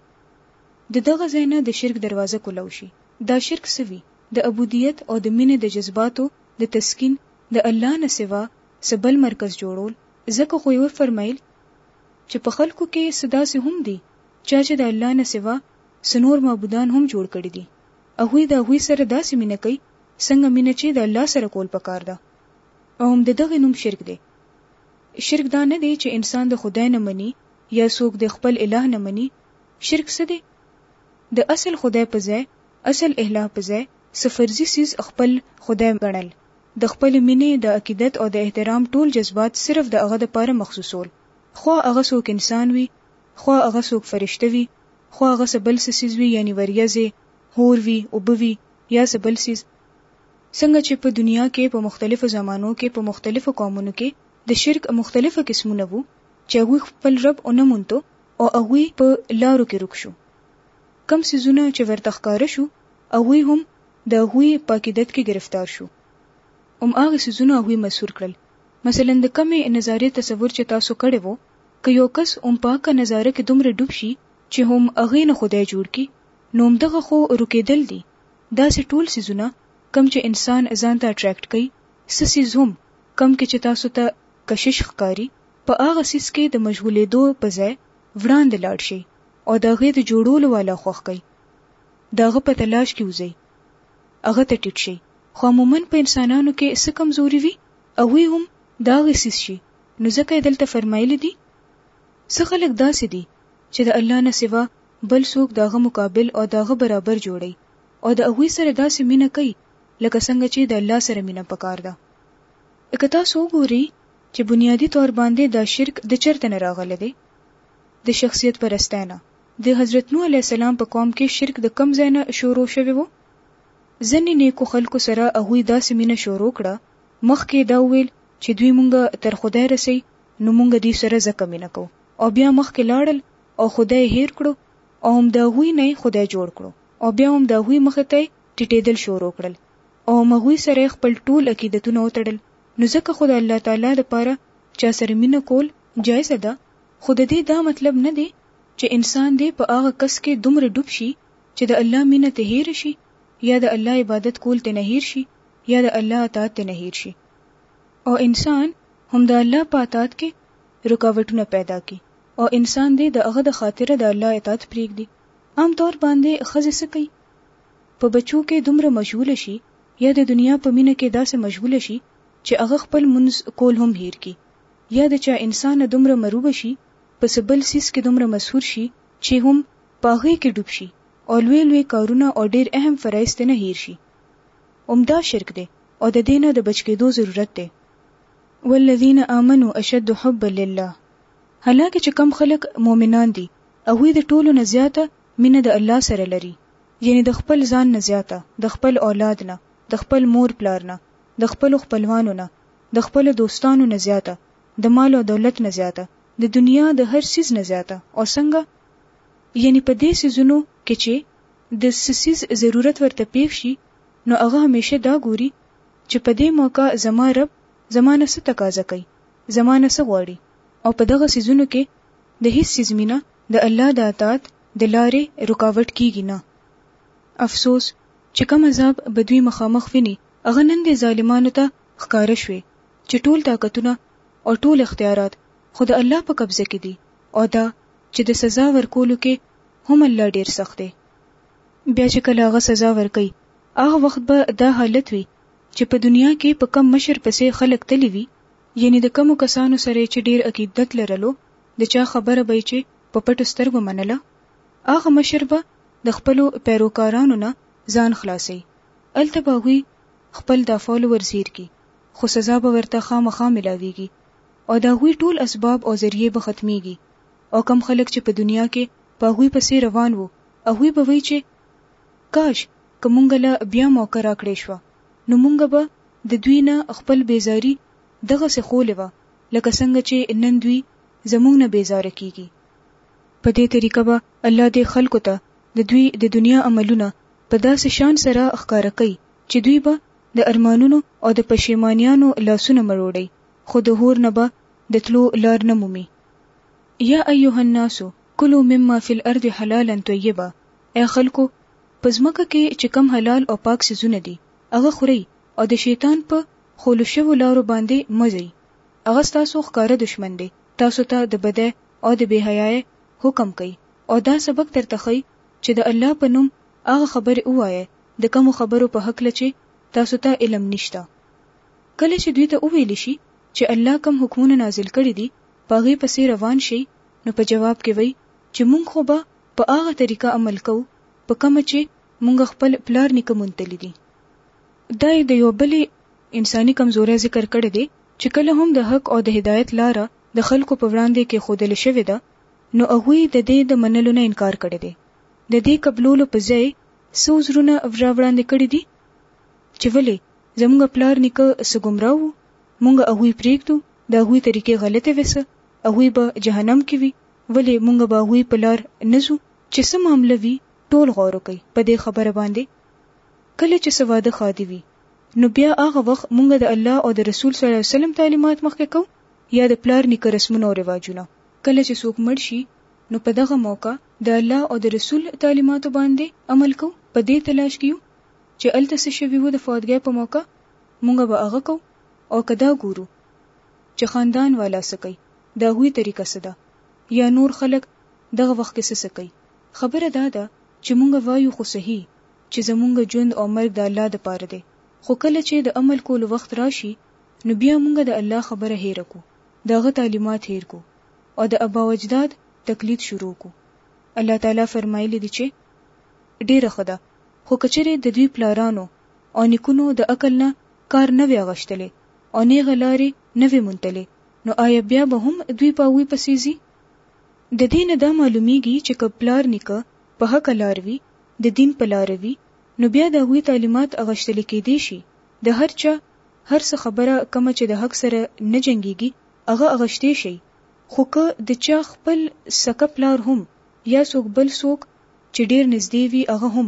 د دغه ځای نه د شرک دروازه کولاو شي، دا شرک څه وي؟ د عبودیت او د مینې د جذباتو د تسکین د الله نه سوا څه بل مرکز جوړول، ځکه خو یې وفرمایل چې په خلکو کې څه داسې هم دي چا چې د الله نه سوا څه نور معبودان هم جوړ کړي دي، هغوی د هغوی سره داسې مینه کوي څنګه مینه چې د الله سره کول پکار ده او هم د دغې نوم شرک دی. شرک دا نه دی چې انسان د خدای نه مني یا څوک د خپل اله نه مني، شرک څه دی؟ د اصل خدای په ځای، اصل اله په ځای، څه فرضي څیز خپل خدای ګڼل، د خپلې مینې، د عقیدت او د احترام ټول جذبات صرف د هغه لپاره مخصوصول، خواه هغه څوک انسان وي، خواه هغه څوک فرشته وي، خواه هغه څه بل څه څیز وي یعنې وریځې، هور وي، اوبه وي یا څه بل څیز. څنګه چې په دنیا کې په مختلفو زمانو کې په مختلفو قومونو کې د شرک مختلف قسمونه وو چې هغوی خپل رب ونه موندو او هغوی په لارو کې روک شو کوم سیزونه چې ورته ښکاره شو هغوی هم د هغوی په عقیدت کې گرفتار شو هم هغه سیزونه هغوی مسور کړل مثلا د کمې نظارې تصور چې تاسو کړی وو که یو کس هم په حقه نظاره کې دومره ډوب شي چې هم هغې نه خدای جوړ کړي نو همدغه خو روکېدل دي داسې ټول سیزونه کوم چې انسان ځان ته اټریکټ کوي څه سیز هم کوم کې چې تاسو ته کشش ښکاري په هغه څیز کې د مشغولېدو په ځای وړاندې لاړ شئ او د هغې د جوړولو والا خوښ کړئ. د هغه په تلاش کې وځئ. هغه ته ټیټ شئ. خو عموماً په انسانانو کې څه کمزوري وي؟ هغوی هم د هغه څیز شي. نو ځکه یې دلته فرمایلي دي، څه خلک داسې دي چې د الله نه سوا بل څوک د هغه مقابل او د هغه برابر جوړوي او د هغوی سره داسې مینه کوي لکه څنګه چې د الله سره مینه پکار ده. که تاسو وګورئ چې بنیادي طور باندې دا شرک د چرته نه راغلی دی؟ د شخصیت پرستۍ نه. د حضرت نوح علیه السلام په قوم کې شرک د کوم ځای نه شورو شوی وو؟ ځنې نیکو خلکو سره هغوی داسې مینه شورو کړه، مخکې یې دا وویل چې دوی مونږ تر خدای رسوي نو مونږ دوی سره ځکه مینه کوو او بیا مخکې لاړل او خدای یې هیر کړو او هم د هغوی نه یې خدای جوړ کړو او بیا هم د هغوی مخې ته یې ټیټیدل شورو کړل او هم هغوی سره یې خپل ټول عقیدتونه وتړل نو ځکه خو د الله تعالی لپاره چا سره مینه کول جایزه ده خو د دې دا مطلب نه دی چې انسان دې په هغه کس کې دومره ډوب شي چې د الله مینه ترې هېره شي یا د الله عبادت کول ترنه هېر شي یا د الله اطاعت ترنه هېر شي او انسان هم د الله په اطاعت کې رکاوټونه پیدا کړي او انسان دې د هغه د خاطر د الله اطاعت پریږدي عام طور باندې خزه سکی په بچو کې دومره مشغول شي یا د دنیا په مینه کې داسې مشغول شي چې هغه خپل لمونځ کول هم هیر کړي یا د چا انسان دومره مروب شي په څه بل څیز کې دومره مسحور شي چې هم په هغه کې ډوب شي او لوی لوی کارونه او ډیر اهم فرایض ترې نه هیر شي هم دا شرک دی او د دې نه د بچ کېدو ضرورت دی. والذین آمنوا اشد حبا لله حالانکه چې کوم خلک مؤمنان دي هغوی د ټولو نه زیاته مینه د الله سره لري. یعنې د خپل ځان نه زیاته، د خپل اولاد نه، د خپل مور پلار نه، د خپلو خپلوانو نه، د خپلو دوستانو نه زیاته، د مال او دولت نه زیاته، د دنیا د هر څیز نه زیاته او څنګه؟ یعنې په دې څیزونو کې چې د څه څیز ضرورت ورته پېښ شي نو هغه همیشه دا ګوري چې په دې موقع زما رب زما نه څه تقاضه کوي، زما نه څه غواړي او په دغه څیزونو کې د هیڅ څیز مینه د الله د اطاعت د لارې رکاوټ کیږي نه افسوس چې کوم عذاب به دوی مخامخ ویني هغه نن دی ظالمانو ته ښکاره شوی چې ټول طاقتونه او ټول اختیارات خو د الله په قبضه کې دي او دا چې د سزا ورکولو کې هم الله ډیر سخت دی بیا چې کله هغه سزا ورکوي هغه وخت به دا حالت وي چې په دنیا کې په کم مشر پسې خلک تللی وي یعنی د کومو کسانو سره یې چې ډېر عقیدت لرلو د چا خبره به یې چې په پټو سترګو منله هغه مشر به د خپلو پیروکارانو نه ځان خلاصوي هلته به هغوی خپل دا فالورز هېر کړي خو سزا به ورته خامخا ملاوېږي او د هغوی ټول اسباب او ذریعې به ختمېږي او کوم خلک چې په دنیا کې په هغوی پسې روان وو هغوی به وایي چې کاش که مونږ له بیا موقع راکړی شوه نو مونږ به د دوی نه خپل بېزاري دغسې ښولې وه لکه څنګه چې نن دوی زمونږ نه بېزاره کېږي. په دې طریقه به الله دې خلکو ته د دوی د دنیا عملونه په داسې شان سره ښکاره کړي چې دوی به د ارمانونو او د پښېمانیانو لاسونه مروړي خو د اور نه به د تلو لار نه مومي. یا ایها الناس کلوا مما فی الارض حلالا طیبا اې خلکو! په ځمکه کې چې کوم حلال او پاک څیزونه دي، هغه خورئ او د شیطان په ښولو شوو لارو باندې مه ځئ. هغه ستاسو ښکاره دښمن دی، تاسو ته د بدۍ او د بې حیایۍ حکم کوي او دا سبق درته ښيي چې د الله په نوم هغه خبرې ووایئ د کومو خبرو په هکله چې تاسو ته علم نشته. کله چې دوی ته وویل شي چې الله کوم حکمونه نازل کړي دي، په هغې پسې روان شئ، نو په جواب کې وایي چې مونږ خو به په هغه طریقه عمل کوو په کومه چې مونږ خپل پلار نیکه مونتلي دي دا یې د یو بلې انساني کمزورۍ ذکر کړی دی چې کله هم د حق او د هدایت لاره د خلکو په وړاندې کې خودل شوې ده نو هغوی د دې د منلو نه انکار کړی دی د دې قبلولو په ځای څو زرونه را وړاندې کړي دي چې ولې زموږ پلار نیکه څه ګمراه وو موږ هغوی پرېږدو د هغوی طریقې غلطې وسه هغوی به جهنم کې وي ولې مونږ به هغوی په لار نه ځو؟ چې څه معامله وي ټول غور وکړئ په دې خبره باندې، کله چې څه واده ښادي وي نو بیا هغه وخت مونږ د الله او د رسول صلی الله علیه وسلم تعلیمات مخکې کوو یا د پلار نیکه رسمونه او رواجونه؟ کله چې څوک مړ شي نو په دغه موقع د الله او د رسول تعلیماتو باندې عمل کوو، په دې تلاش کې یو چې هلته څه شوي وو د فوتګۍ په موقع مونږ به هغه کوو او که دا ګورو چې خاندان والا څه کوي د هغوی طریقه څه ده یا نور خلک دغه وخت کې څه څه کوي؟ خبره دا ده چې مونږ وایو خو صحیح چې زمونږ ژوند او مرګ د الله دپاره دی خو کله چې د عمل کولو وخت راشي نو بیا مونږ د الله خبره هیره کو د هغه تعلیمات هیر کو او د اباواجداد تقلید شروع کو الله تعالی فرمایلی دی چې ډیره ښه ده خو که چیرې د دوی پلارانو او نیکونو د عقل نه کار نه وی اغشتلی او نیغه لارې نه وې موندلې، نو آیا بیا به هم دوی په هغوی پسې ځي؟ د دې نه دا معلومېږي چې که پلار نیکه په حقه لار وي، د دین په لاره وي، نو بیا د هغوی تعلیمات اغشتل کېدای شي، د هر چا هر څه خبره کومه چې د حق سره نه جنګېږي هغه اغشتای شئ، خو که د چا خپل سکه پلار هم یا څوک بل څوک چې ډېر نږدې وي هغه هم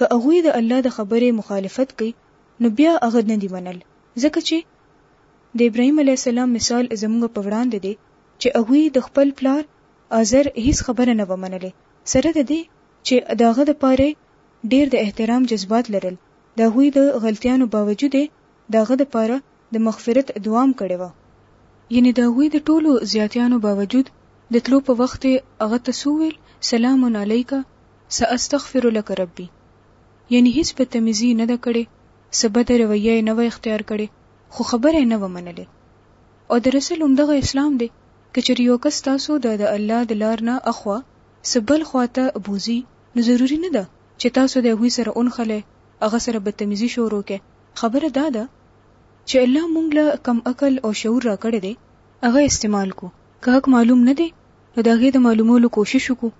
که هغوی د الله د خبرې مخالفت کوي نو بیا هغه نه دي منل، ځکه چې د ابراهیم علیه السلام مثال زموږ په وړاندې دی چې هغوی د خپل پلار آزر هیڅ خبره نه وه منلې، سره د دې چې د هغه لپاره یې ډېر د احترام جذبات لرل، د هغوی د غلطیانو باوجود یې د هغه لپاره د مغفرت دعا هم کړې وه. یعنې د هغوی د ټولو زیاتیانو باوجود د تلو په وخت یې هغه ته څه وویل، سلام علیک سأستغفر لک ربی. یعنی هیڅ بد تمیزی یی نه ده کړی څه بده رویه یی نه وه اختیار کړی خو خبره یی نه وه منلی او د رسول همدغه اسلام دی که چیری یو کس تاسو د د الله د لار نه اخوا څه بل خوا ته بوزی نو ضروری نه ده چی تاسو د هغوی سره ونښلی هغه سره بد تمیزی شروع کړی خبره دا ده چی الله مونږ له کم عقل او شعور راکړی دی هغه استعمال کړو که حق معلوم نه دی نو د هغه د معلومولو کوشش وکړو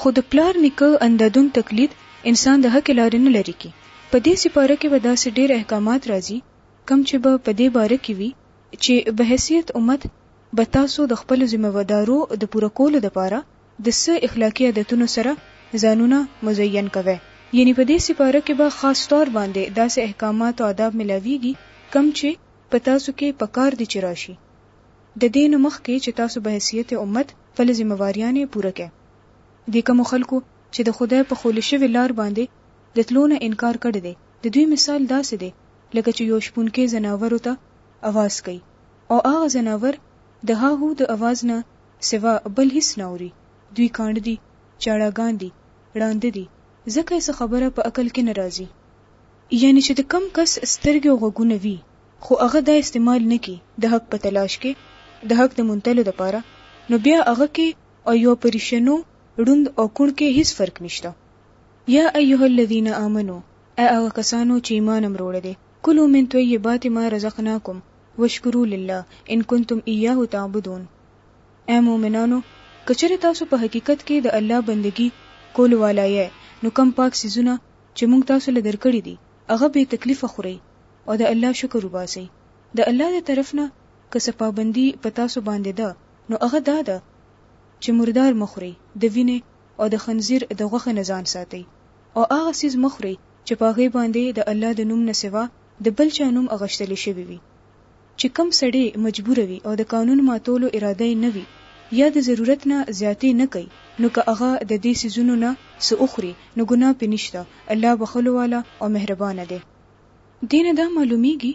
خو د پلار نیکه اندادون تقلید انسان د حقې لارې نه لرې کړي. په دې سپاره کې به داسې ډېر احکامات راځي کوم چې به په دې باره کې وي چې بحیثیت امت به تاسو د خپلو ذمه ودارو د پوره کولو لپاره د څه اخلاقي عادتونو سره ځانونه مزین کوئ یعنې په دې سپاره کې به خاص طور باندې داسې احکامات او آداب ملاویږي کوم چې په تاسو کې پکار دي چې راشي. ددې نه مخکې چې تاسو به حیثیت امت خپلې ذمه واریانې پوره کړئ دې کومو خلکو چې د خدای په ښولې شوې لار باندې د تلو نه انکار کړې دی د دوی مثال داسې دی لکه چې یو شپونکې ځناورو ته اواز کوي او هغه ځناور د هاهو د اواز نه سوا بل هیڅ نه اوري دوی کاڼه دي چاړاګان دي ړانده دي ځکه یې څه خبره په عقل کې نه راځي. یعنې چې د کوم کس سترګې او غوږونه وي خو هغه دا استعمال نه کړي د حق په تلاش کې د حق د موندلو لپاره نو بیا هغه کې او یو په ریشنو ړوند او کوڼ کې هیڅ فرق نشته یا ایها الذین آمنو ای هغه کسانو چې ایمان امروړی دی کلو من طیبات ما رزقناکم وشکرو لله ان کنتم ایاه تعبدون اے مؤمنانو کچره تاسو په حقیقت کې د الله بندگی کول والای نو کم پاک سيزونه چې موږ تاسو له درکړې دي هغه به تکلیف خوري او د الله شکر وباسئ. د الله د طرف نه که څه پابندي په تاسو باندې ده نو هغه دا ده چې مردار مه خورئ، د وینې او د خنزیر د غوښې نه ځان ساتئ او هغه څیز مه خورئ چې په هغې باندې د الله د نوم نه سوا د بل چا نوم اغشتل شوی وي. چې کوم سړی مجبور وي او د قانون ماتولو اراده یې نه وي یا د ضرورت نه زیاتې نه کوي نو که هغه د دې څیزونو نه څه وخوري نو ګناه پرې نشته، الله بخښلو والا او مهربانه دی. دې نه دا معلوميږي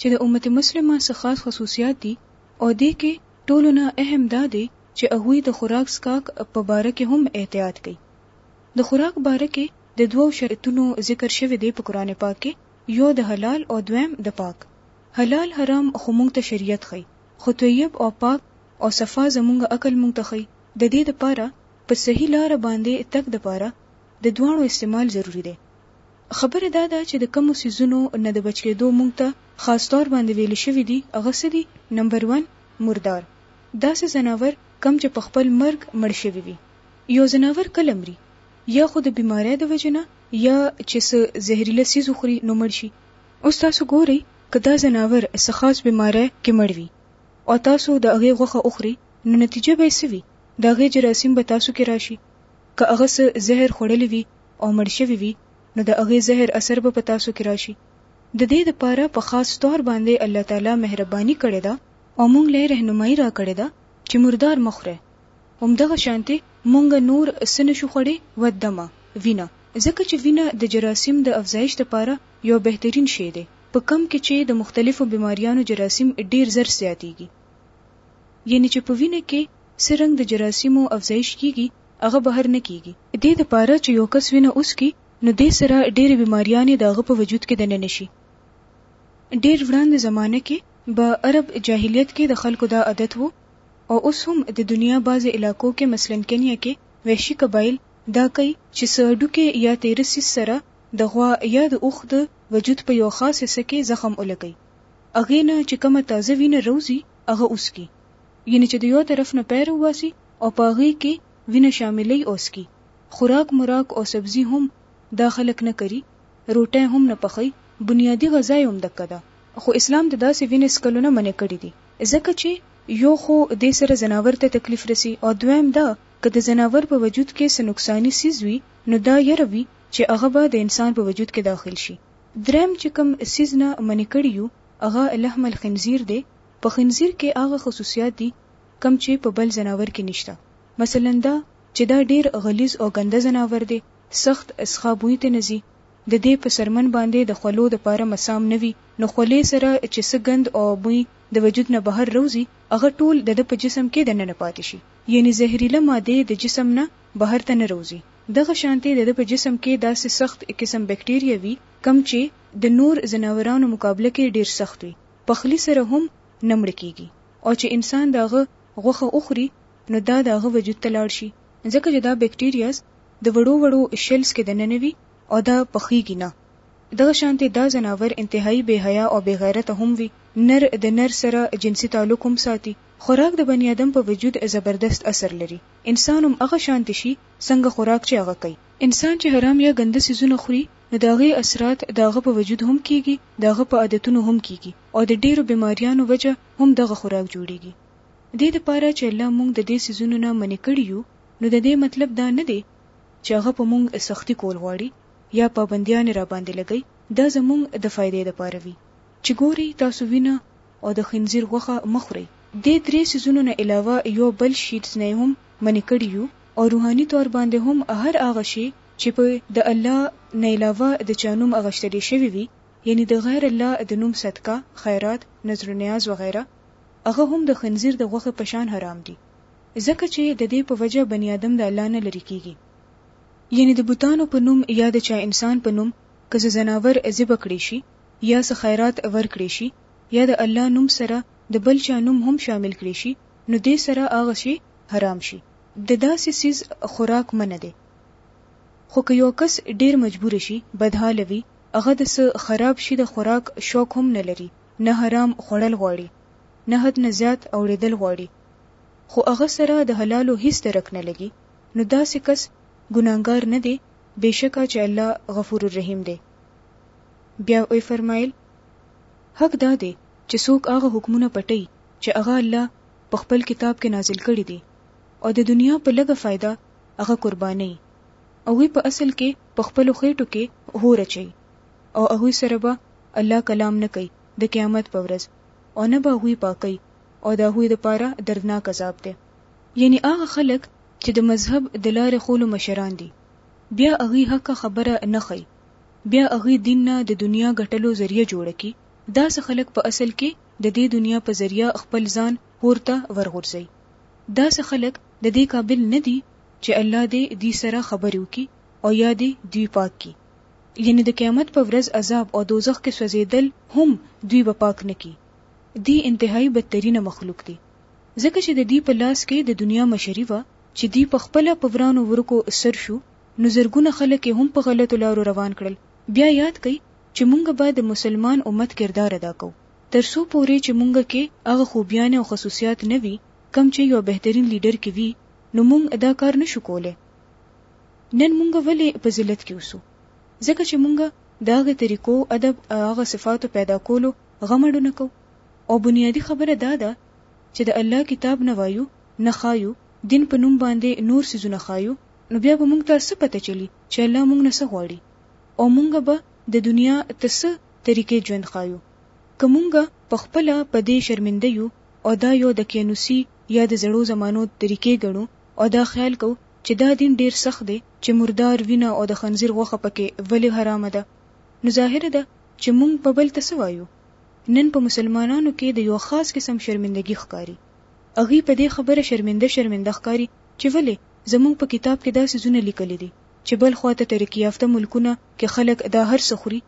چې د امت مسلمه څه خاص خصوصيات دي او دې کې ټولو نه اهم دا دی چې هغوی د خوراک څښاک په باره کې هم احتياط کوي د خوراک باره کې د دوو شرطونو ذکر شوی دی په قرآن پاک کې يو د حلال او دويم د پاک حلال حرام خو مونږ ته شريعت ښيي خو طيب او پاک او صفا زمونږ عقل مونږ ته ښيي د دې لپاره په صحيح لاره باندې تګ لپاره د دواړو استعمال ضروري دی خبره دا ده چې د کومو څیزونو نه د بچ کیدو مونږ ته خاص طور باندې ویل شوي دي هغه څه دي، نمبر ون، مردار، داسې ځناور کوم چې په خپل مرګ مړ شوي وي. یو ځناور کله مري؟ یا خو د بیمارۍ د وجې نه یا چې څه زهریله څیز وخوري نو مړ شي. اوس تاسو ګورئ که دا ځناور څه خاص بیمارۍ کې مړ وي او تاسو د هغې غوښه وخورئ نو نتیجه به یې څه وي؟ د هغې جراثیم به تاسو کې راشي. که هغه څه زهر خوړلي وي او مړ شوي وي نو د هغې زهر اثر به په تاسو کې راشي د دې لپاره په خاص طور باندې الله تعالی مهرباني کړې ده او مونږ له رهنمایي را کړې ده چې مردار مخره همدغه شانتي مونږ نور سن شو خړې ودمه وینه ځکه چې وینه د جراثیم د افزایش لپاره یو بهترین شی دی په کم کې چې د مختلفو بیماریانو جراثیم ډیر زر زیاتیږي یعنی چې په وینه کې سرنګ د جراثیمو افزایش کیږي هغه بهر نه کیږي. د دې لپاره چې یو کس وینه وڅکي نو دې سره ډېرې بیماریانې د هغه په وجود کې دننه شي. ډېر وړاندې زمانه کې به عرب جاهلیت کې د خلکو دا عادت وو او اوس هم د دنیا بعضې علاقو کې مثلاً کینیا کې وحشي قبایل دا کوي چې څه هډوکی یا تیره څیز سره د غوا یا د اوښ د وجود په یوه خاص حصه کې زخم ولګوي هغې نه چې کومه تازه وینه راوځي هغه وڅکي. یعنی چې د یو طرف نه پیر وباسي او په هغوی کې وینه شاملوي او څکي. خوراک مراک او سبزي هم دا خلک نه کري، روټۍ هم نه پخوي، بنیادي غذا یې هم دکه ده، خو اسلام د داسې وینې څکلو نه منع کړي دي، ځکه چې یو خو دې سره ځناور ته تکلیف رسي او دویم دا که د ځناور په وجود کې څه نقصاني څیز وي نو دا یره وي چې هغه به د انسان په وجود کې داخل شي. دریم چې کوم څیز نه منع کړي یو هغه لحم الخنزیر دی، په خنزیر کې هغه خصوصیات دي کوم چې په بل ځناور کې نشته مثلا دا چې دا ډیر غلیظ او ګنده ځناور دی سخت اسخا بوی ته نه ځي د دې په څرمن باندې د خولو د پاره مسام نه وي نو خولې سره چې څه ګند او بوی د وجود نه بهر روزي هغه ټول د ده په جسم کې د ننه پاتې شي یعنی زهریله مادې د جسم نه بهر ته نه روزي دغه شانتې د ده په جسم کې داسې سخت قسم بکټیریا وي کوم چې د نور ځناورانو مقابله کې ډیر سخت وي پخلی سره هم نه مړ کیږي او چې انسان د هغه غوښه وخوري نو دا د هغه وجود ته لاړ شي ځکه چې دا بکټیریاز د وړو وړو شلز کې دننه وي او دا پخیږي نه دغه شانتې دا ځناور انتهایی بې حیا او بې غیرته هم وي نر د نر سره جنسي تعلق هم ساتي خوراک د بنی آدم په وجود زبردست اثر لري انسان هم هغه شانتې شي څنګه خوراک چې هغه کوي انسان چې حرام یا ګنده سیزونه خوري نو د هغې اثرات د هغه په وجود هم کېږي، د هغه په عادتونو هم کېږي او د ډېرو بیماریانو وجه هم دغه خوراک جوړېږي. دې لپاره چې الله مونږ د دې څیزونو نه منع کړي یو، نو د دې مطلب دا نه دی چې هغه په مونږ سختي کول غواړي یا پابندیانې راباندې لګوي، دا زمونږ د فایدې لپاره وي چې ګورئ تاسو وینه او د خنزیر غوښه مه خورئ. دې درې څیزونو نه علاوه یو بل شیدز نه یې هم منع کړي یو او روحاني طور باندې هم هر هغه شی، چې په د الله نه علاوه د چا نوم اغشتلې شوي وي یعنی د غیر الله د نوم صدقه، خیرات، نذر نیاز وغیره هغه هم د خنزیر د غوښې په شان حرام دي ځکه چې د دې په وجه بنی آدم د الله نه لرې کیږي. یعنی د بتانو په نوم یا د چا انسان په نوم که څه ځناور ذبح کړې شي یا څه خیرات ورکړې شي یا د الله نوم سره د بل چا نوم هم شامل کړې شي نو دې سره هغه شی حرام شي. د داسې څیز خوراک منع دی خو که یو کس ډیر مجبور شي، بدحاله وي، هغه د څه خراب شي د خوراک شوق هم نه لري، نه حرام خوړل غواړي، نه حد نه زیات اوړیدل غواړي، خو هغه سره د حلالو هیڅ درک نه لګي، نو داسې کس ګناهګار نه دی، بېشکه چې الله غفورالرحیم دی. بیا ویې فرمایل، حق دا دی چې څوک هغه حکمونه پټوي چې هغه الله په خپل کتاب کې نازل کړي دي او د دنیا په لږه فایده هغه قربانوي او وي په اصل کې په خپلو خېټو کې اور اچوي او هغوی سره به الله کلام نه کوي د قیامت په ورځ او نه به هغوی پاکوي او د هغوی لپاره دردناک عذاب دی. یعنې هغه خلک چې د مذهب د لارې خولو مشران دي بیا هغوی حقه خبره نه ښيي بیا هغوی دین نه د دنیا ګټلو ذریعه جوړه کړي داسې خلک په اصل کې د دې دنیا په ذریعه خپل ځان پورته ورغورځوي داسې خلک د دې قابل نه دي چې الله دې دوی سره خبرې وکړي او یا دې دوی پاک کړي یعنې د قیامت په ورځ عذاب او دوزخ کې سوځېدل هم دوی به پاک نه کړي دوی انتهایي بدترینه مخلوق دي ځکه چې د دوی په لاس کې د دنیا مشري وه چې دوی په خپله په ورانو ورکو سر شو نو زرګونه خلک یې هم په غلطو لارو روان کړل بیا یاد کړئ چې مونږ به د مسلمان امت کردار ادا کوو تر څو پورې چې مونږ کې هغه خوبیانې او خصوصیات نه وي کوم چې یو بهترین لیډر کې وي نو مونږ دا کار نه شو کولای. نن مونږ ولې په ذلت کې اوسو؟ ځکه چې مونږ د هغې طریقو، ادب او هغه صفاتو پیدا کولو غم اډو نه کوو او بنیادي خبره دا ده چې د الله کتاب نه وایو نه ښایو دین په نوم باندې نور څیزونه ښایو نو بیا به مونږ ته څه پته چلي چې الله مونږ نه څه غواړي او مونږ به د دنیا ته څه طریقې ژوند ښایو که مونږ په خپله په دې شرمنده یو او دا یو د کینوسي یا د زړو زمانو طریقې ګڼو او دا خیال کوو چې دا دین ډیر سخت دی چې مردار وینه او د خنزیر غوښه په کې ولې حرامه ده نو ظاهره ده چې مونږ به بل ته څه وایو نن په مسلمانانو کې د یو خاص قسم شرمندګي ښکاري هغوی په دې خبره شرمنده شرمنده ښکاري چې ولې زمونږ په کتاب کې دا څیزونه لیکلي دي چې بل خوا ته ترقي یافته ملکونه کې خلک دا هر څه خوري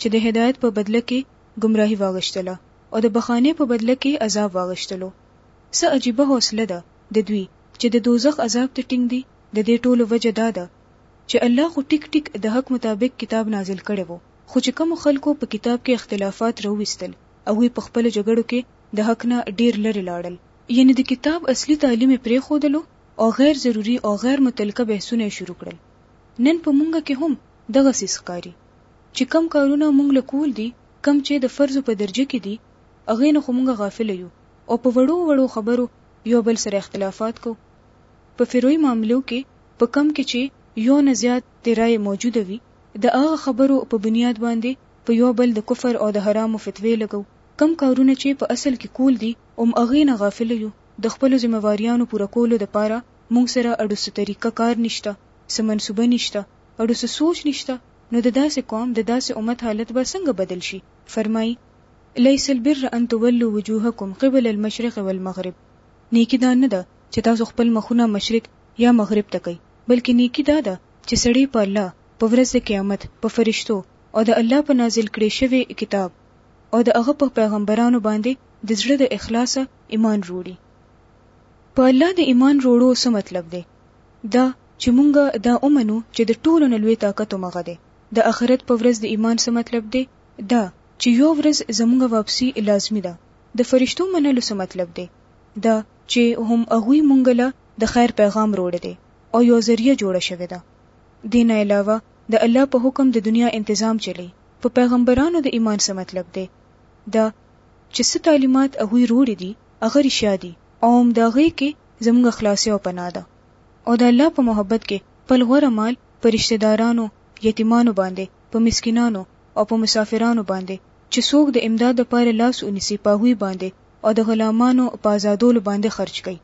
چې د هدایت په بدله کې ګمراهي واغشتله او د بخښانې په بدله کې عذاب واغشتلو څه عجیبه حوصله ده د دوی چې د دوزخ عذاب ته ټینګ دي د دې ټولو وجه دا ده چې الله خو ټیک ټیک د حق مطابق کتاب نازل کړی وو خو چې کوم خلکو په کتاب کې اختلافات راوویستل هغوی په خپلو جګړو کې د حق نه ډیر لرې لاړل یعنی د کتاب اصلي تعلیم یې پرېښودلو او غیر ضروري او غیر متعلقه بحثونه یې شروع کړل نن په مونږ کې هم دغسې ښکاري چې کوم کارونه مونږ له کول دي کوم چې د فرضو په درجه کې دي هغې نه خو مونږ غافل يو او په وړو وړو خبرو يو بل سره اختلافات کوو په فروعي معاملو کې په کوم کې چې يو نه زيات تې رايې موجوده وي د هغه خبرو په بنياد باندې په يو بل د کفر او د حرامو فتوې لګو کوم کارونه چې په اصل کې کول دي هم هغې نه غافل يو د خپلو ذمه واريانو پوره کولو د پاره مونږ سره اډوڅه طريقه کار نشته څه منصوبه نشته. اړو څه سوچ نشته نو د داسې قوم د داسې امت حالت به څنګه بدل شي فرمايي ليس البر ان تولو وجوهکم قبل المشرق والمغرب نيکي دا نه ده چې تاسو خپل مخونه مشرق يا مغرب ته کړئ بلکې نيکي دا ده چې سړی په الله په ورځ د قيامت په فرشتو او د الله په نازل کړې شوې کتاب او د هغه په پیغمبرانو باندې د زړه د اخلاصه ایمان وروړي په الله د ایمان وروړو څه مطلب دی دا چې مونږ دا ومنو چې د ټولو نه لوی طاقت همغه دی، د اخرت په ورځ د ایمان څه مطلب دی؟ دا چې یو ورځ زمونږ واپسي لازمي ده، د فرشتو منلو څه مطلب دی؟ دا چې هم هغوی مونږ له د خیر پیغام روړی دی او یو ذریعه جوړه شوې ده، دې نه علاوه د الله په حکم د دنیا انتظام چلی، په پیغمبرانو د ایمان څه مطلب دی؟ دا چې څه تعلیمات هغوی روړي دي هغه رښیا دي او هم د هغې کې زمونږ خلاصی او پناه ده. او د الله په محبت کې خپل غوره مال په رشته دارانو، یتیمانو باندې، په مسکینانو او په مسافرانو باندې، چې څوک د امداد لپاره لاس ونیسي په هغوی باندې او د غلامانو په ازادولو باندې خرچ کړئ.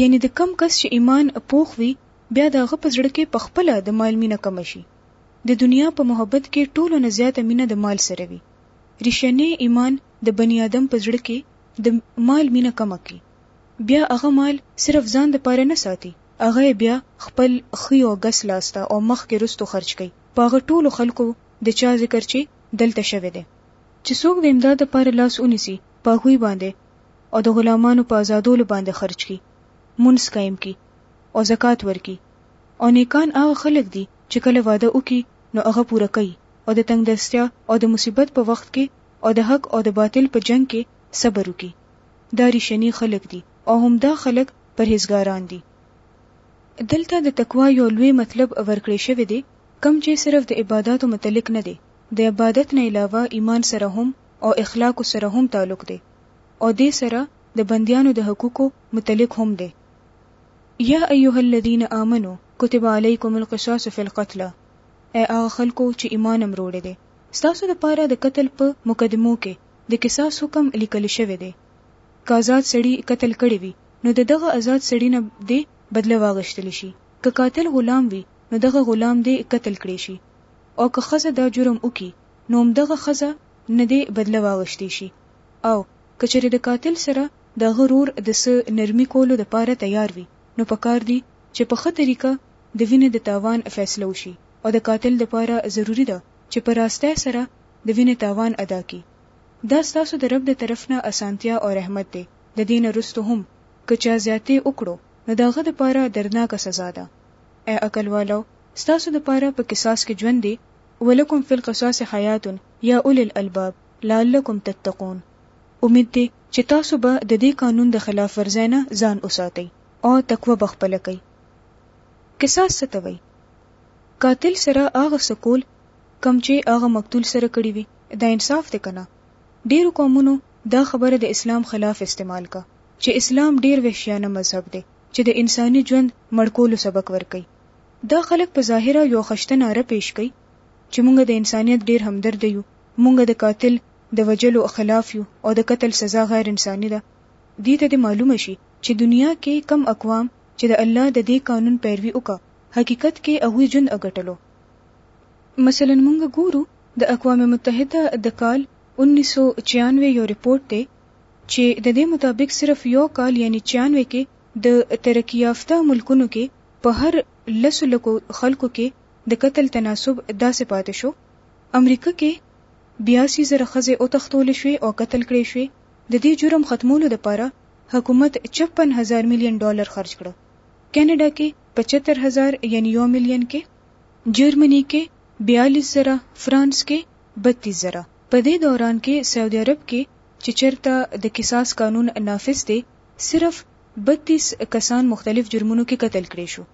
یعنې د کوم کس چې ایمان پوخ وي بیا د هغه په زړه کې په خپله د مال مینه کمه شي. د دنیا په محبت کې ټولو نه زیاته مینه د مال سره وي. رښتینی ایمان د بني آدم په زړه کې د مال مینه کمه کړي. بیا هغه مال صرف ځان د پاره نه ساتي هغه یې بیا خپل ښي او ګس لاس ته او مخکې رستو خرچ کوي په هغه ټولو خلکو د چا ذکر چې دلته شوی دی چې څوک د امداد د پاره لاس ونیسي په هغوی باندې او د غلامانو په ازادولو باندې خرچ کړي مونځ قایم کړي او زکات ورکړي او نیکان هغه خلک دي چې کله وعده وکړي نو هغه پوره کوي او د تنګدستیا او د مصیبت په وخت کې او د حق او د باطل په جنګ کې صبر وکړي دا ریشنی خلک دي او همدا خلک پرهیزګاران دي. دلته د تقوا یو لوی مطلب ورکړی شوی دی کوم چې صرف د عباداتو متعلق نه دی د عبادت نه علاوه ایمان سره هم او اخلاقو سره هم تعلق دی او دې سره د بندیانو د حقوقو متعلق هم دی یا ایها الذین آمنو کتب علیکم القصاص فی القتل ای هغه خلکو چې ایمان امروړی دی ستاسو لپاره د قتل په مقدمو کې د قصاص حکم لیکل شوی دی. که ازاد سړي قتل کړی وي نو د دغه ازاد سړي نه دې بدله واغشتل شي. که قاتل غلام وي نو دغه غلام دې قتل کړی شي او که ښځه دا جرم وکړي نو هم دغه ښځه نه دې بدله واغشتې شي او که چېرې د قاتل سره د هغه رور د څه نرمي کولو د پاره تیار وي نو په کار دي چې په ښه طریقه د وینې د تاوان فیصله وشي او د قاتل د پاره ضروري ده چې په راستۍ سره د وینې تاوان ادا کړي. دا ستاسو د رب د طرف نه اسانتیا او رحمت دی، د دې نه وروسته هم که چا زیاتې وکړو نو د هغه لپاره دردناکه سزا ده. ای عقل والو! ستاسو لپاره په قصاص کې ژوند دی، ولکم فی القصاص حیات یا اولی الالباب لعلکم تتقون، امید دی چې تاسو به د دې قانون د خلاف ورزۍ نه ځان وساتئ او تقوی به خپله کړئ. قصاص څه ته وایي؟ قاتل سره هغه څه کول کوم چی هغه مقتول سره کړی وی دا انصاف دی کنه ډیرو قومونو دا خبره د اسلام خلاف استعمال کا چی اسلام ډیر وحشیانه مذهب دی چی د انسانی ژوند مړ کولو سبق ورکوی دا خلک په ظاهره یو خشته ناره پیش کوی چی مونږ د انسانیت ډیر همدرد یو مونږ د قاتل د وژلو خلاف یو او د قتل سزا غیر انسانی ده دی ته دی معلومه شی چی دنیا کی کوم اقوام چی د الله د دی قانون پیروی وکړه حقیقت کی هغوی ژوند اګټلو مثلا مونږ ګورو د اقوام متحده د کال 1996 یو رپورټ دی چې د دې مطابق صرف یو کال یعنی 96 کې د ترقی یافته ملکونو کې په هر لسو لکو خلکو کې د قتل تناسب داسې پاتې شو امریکه کې بیاسی زره ښځې وتښتول شوې او قتل کړې شوې د دې جرم ختمولو لپاره حکومت 56 هزار میلیون ډالر خرج کړه کینیډا کې په 70 هزار یعنی یو میلیون کې جرمني کې بیالیس زره، فرانس کې بتیس زره. په دې دوران کې سعودي عرب کې چې چېرته د قصاص قانون نافذ دی صرف بتیس کسان مختلف جرمونو کې قتل کړی شو.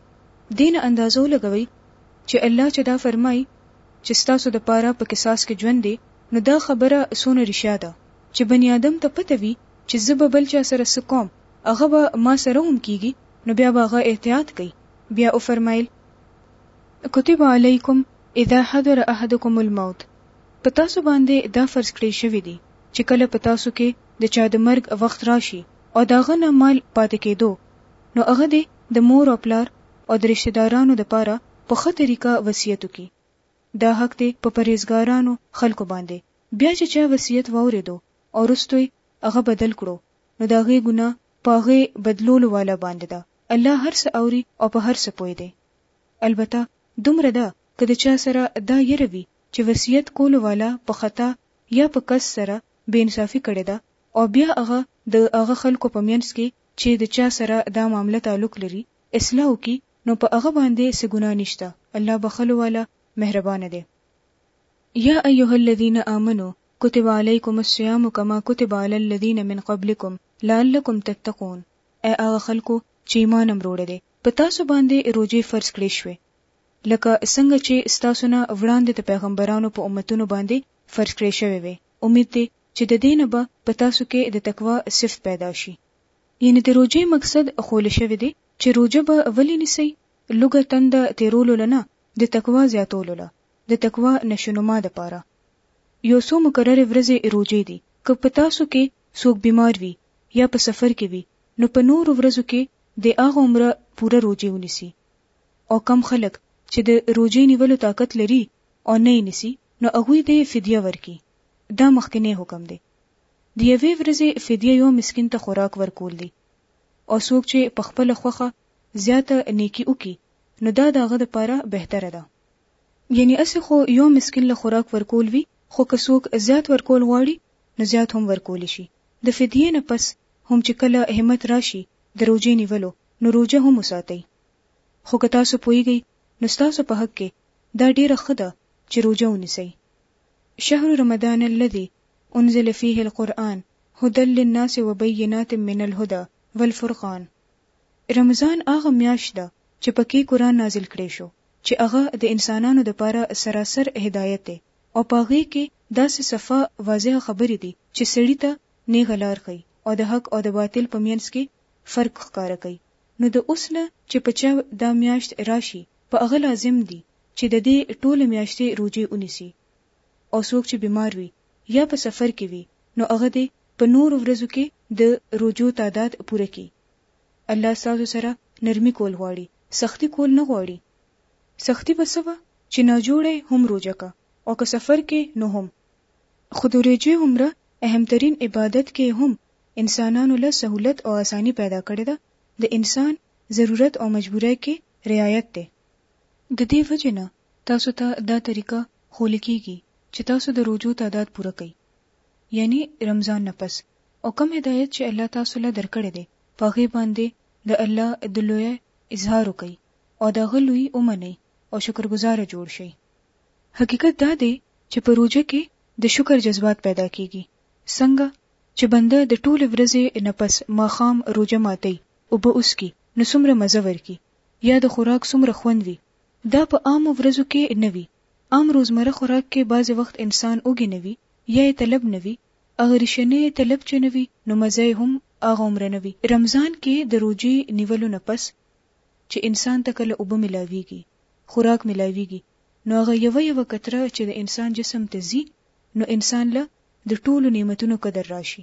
دې نه اندازه ولګوئ چې الله چې دا فرمائی چې ستاسو د پاره په قصاص کې ژوند دی نو دا خبره څونه رښیا ده چې بني آدم ته پته وي چې زه به بل چا سره څه کوم هغه به ما سره هم کیږي نو بیا به هغه احتیاط کوي بیا وفرمایل کتب علیکم اذا حضر احدکم الموت په تاسو باندې دا فرض کړی شوی دی چې کله په تاسو کې د چا د مرګ وخت راشي او د هغه نه مال پاتې کېدو نو هغه دې د مور او پلار او د رشته دارانو دپاره په ښه طریقه وصیت وکړي دا حق دی په پرهېزګارانو خلکو باندې بیا چې چا وصیت واورېدو او وروسته یې هغه بدل کړو نو د هغې ګناه په هغه بدلولو والا باندې ده الله هر څه اوري او په هر څه پوه دی البته دومره ده که د چا سره دا یره وي چې وصیت کولو والا په خطا یا په قصد سره بې انصافي کړې ده او بیا هغه د هغه خلکو په مینځ کې چې د چا سره دا معامله تعلق لري اصلاح وکړي نو په هغه باندې څه ګناه نشته الله بخښلو والا مهربانه دی یا ایها الذین آمنو کتب علیکم الصیام کما کتب علی الذین من قبلکم لعلکم تتقون، ای هغه خلکو چې ایمان هم روړی دی، په تاسو باندې روژې فرض کړې شوې لکه څنګه چې ستاسو نه وړاندې د پیغمبرانو په امتونو باندې فرض کړې شوې وې، امید دی چې د دې نه به په تاسو کې د تقوا صفت پیدا شي. یعنې د روژې مقصد ښوول شوی دی چې روژه به ولې نیسئ؟ لوږه تنده تېرولو له نه، د تقوا زیاتولو له، د تقوا نشونما دپاره، یو څو مقررې ورځې روژې دي، که په تاسو کې څوک بیمار وي یا په سفر کې وي نو په نورو ورځو کې دې هغه عمره پوره روژې ونیسي او کم خلک چې د روژې نیولو طاقت لري او نه یې نیسي نو هغوی دې فدیه ورکړي، دا مخکنی حکم دی، د یوې ورځې فدیه یو مسکین ته خوراک ورکول دي او څوک چې په خپله خوښه زیاته نیکي وکړي نو دا د هغه لپاره بهتره ده. یعنی هسې خو یو مسکین له خوراک ورکول وي خو که څوک زیات ورکول غواړي نو زیات هم ورکولی شي د فدیې نه پس هم چې کله همت راشي د روژې نیولو نو روژه هم وساتئ خو که تاسو پوهیږئ نو ستاسو په حق کې دا ډیره ښه ده چې روژه ونیسئ شهر رمضان الذی انزل فیه القرآن هدی للناس وبینات من الهدی والفرقان رمضان هغه میاشت ده چې پکې قرآن نازل کړې شو چې هغه د انسانانو دپاره سراسر هدایت دی او په هغې کې داسې صفا واضح خبرې دي چې سړي ته نیغه لار ښیي او د حق او د باطل په مینځ کې فرق ښکاره کوي نو د اوس نه چې په چا دا میاشت راشي په هغه لازم دي چې ددې ټولې میاشتې روژې ونیسي. او څوک چې بیمار وي یا په سفر کې وي نو هغه دې په نورو ورځو کې د روژو تعداد پوره کړي. الله ستاسو سره نرمي کول غواړي، سختي کول نه غواړي. سختي به څه وه چې ناجوړه یې هم روژه که او که سفر کې نو هم. خو د روژې هومره اهمترین عبادت کې یې هم انسانانو له سهولت او اساني پیدا کړې ده، د انسان ضرورت او مجبورۍ کې رعایت دی. د دې وجې نه تاسو ته دا طریقه ښوول کیږي چې تاسو د روژو تعداد پوره کړئ یعنې رمضان نه پس او کوم هدایت چې الله تاسو له درکړی دی په هغې باندې د الله د لویۍ اظهار وکړئ او د هغه لویي ومنئ او شکرګزاره جوړ شئ. حقیقت دا دی چې په روژه کې د شکر جذبات پیدا کیږي څنګه چې بنده د ټولې ورځې نه پس ماښام روژه ماتوي اوبه وڅکي نو څومره مزه ورکي یا د خوراک څومره خوند وي دا په عامو ورځو کې نه وي عام روزمره خوراک کې بعضې وخت انسان وږې نه وي یا یې طلب نه وي هغه ریشنې طلب چې نه وي نو مزه یې هم هغومره نه وي رمضان کې د روژې نیولو نه پس چې انسان ته کله اوبه ملاویږي خوراک ملاویږي نو هغه یوه یوه قطره چې د انسان جسم ته ځي نو انسان له د ټولو نعمتونو قدر راشي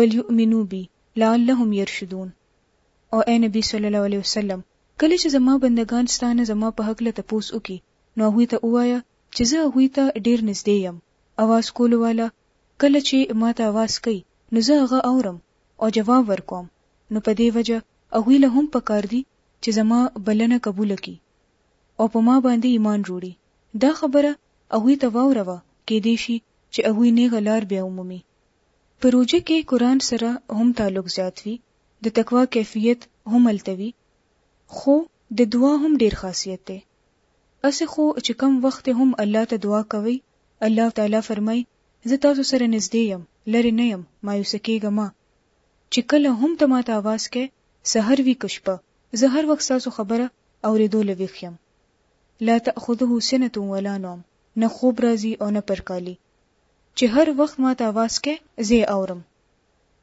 وليؤمنو بي لعلهم يرشدون او اې نبي صلی الله علیه وسلم کله چې زما بندګان ستا نه زما په هکله تپوس وکړي نو هغوی ته ووایه چې زه هغوی ته ډېر نږدې یم اواز کولو والا کله چې ما ته اواز کوي نو زه هغه اورم او جواب ورکوم نو په دې وجه هغوی له هم په کار دي چې زما بلنه قبوله کړي او په ما باندې ایمان روړي دا خبره هغوی ته واوروه کېدی شي چې هغوی نیغه لار بیا ومومي په روژه کې قرآن سره هم تعلق زیات وي، د تقوا کیفیت هم هلته وي، خو د دعا هم ډېر خاصیت دی، هسې خو چې کوم وخت هم الله ته دعا کوئ، الله تعالی فرمایي، زه تاسو سره نږدې یم، لرې نه یم، مایوسه کېږه مه، چې کله هم ته ماته اواز کړې، سحر وي که شپه، زه هر وخت ستاسو خبره اورېدو له ویښ یم. لا تأخذه سنة ولا نوم، نه خوب راځي او نه پرکالي، چې هر وخت ماته اواز کئ زه يې اورم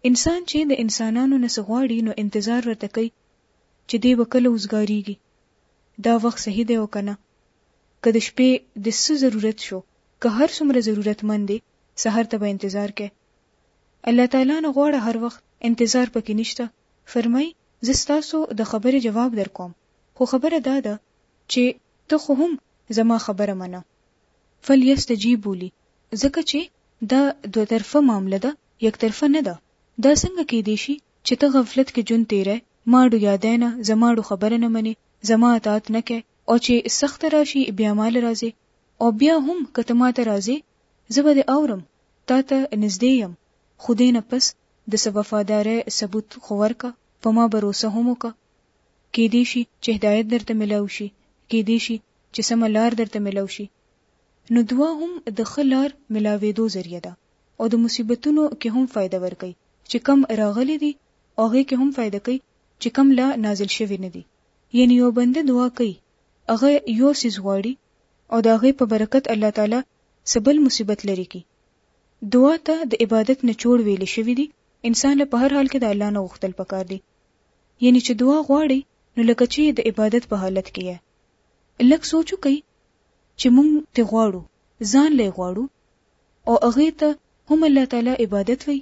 انسان چې د انسانانو نه څه غواړي نو انتظار ورته کوي چې دی به کله اوزګاريږي دا وخت صحيح دی او که نه که د شپې د څه ضرورت شو که هر څومره ضرورت مند يې سحر ته به انتظار کئ الله تعالی نه غواړه هر وخت انتظار پکې نشته فرمايي زه ستاسو د خبرې جواب درکوم خو خبره دا ده چې ته خو هم زما خبره منه فلیستجیبو لي ځکه چې دا دوه طرفه معامله ده یک طرفه نه ده دا څنګه کیدی شي چې ته غفلت کې ژوند تیری ماړو یادی نه زماړو خبره نه منې زما اطاعت نه کوې او چې سخته راشي بیا ماله راځې او بیا هم که ته ماته راځې زه به دې اورم تاته نږدې یم خو دې نه پس د څه وفادارۍ ثبوت خو ورکه په ما بروسه هم وکه کیدی شي چې هدایت درته ملاو شي، کیدی شي چې سمه لار درته ملاو شي، نو دعا هم د ښه لار ملاویدو ذریعه ده او د مصیبتونو کې هم فایده ورکوي چې کوم راغلي دي او هغه کې هم فایده کوي چې کوم لا نازل شوي نه دي یعنی یو بنده دعا کوي هغه یو څیز غواړي او د هغه په برکت الله تعالی څه بل مصیبت لري کړي دعا ته د عبادت نچوړ ویل شوي دي انسان له په هر حال کې د الله نه غوښتل پکار دي. یعنی چې دعا غواړي نو لکه چې د عبادت په حالت کې یې لک سوچ وکړي چې مونږ ته غواړو ځان لې غواړو او هغه ته هم الله تعالی عبادت وي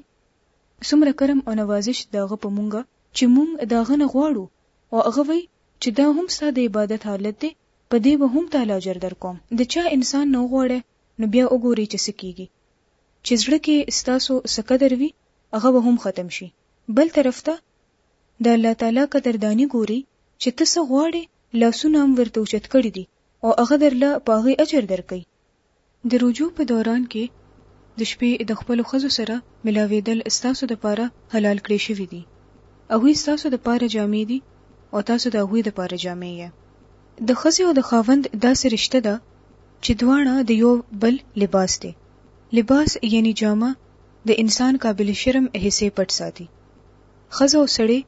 څومره کرم او نوازش داغه په مونږه چې مونږ داغه نه غواړو او هغه وي چې دا هم ساده عبادت حالت دی په دې به هم تعالی اجر درکوم د چا انسان نه غواړي نو بیا وګوري چې سکیږي چې زړه کې ستاسو سقدر وي هغه به هم ختم شي بل طرف ته د الله تعالی قدرداني ګوري چې ته څه غواړې لاسونه هم ورته اوچت کړي دي او هغه درله په هغې اجر درکوي. د روژو په دوران کې د شپې د خپلو ښځو سره ملاوېدل ستاسو دپاره حلال کړې شوي دي، هغوی ستاسو دپاره جامې دي او تاسو د هغوی دپاره جامې یئ. د ښځې او د خاوند داسې رشته ده چې دواړه د یو بل لباس دي، لباس یعنی جامه د انسان قابل شرم حصې پټ ساتي. ښځه او سړی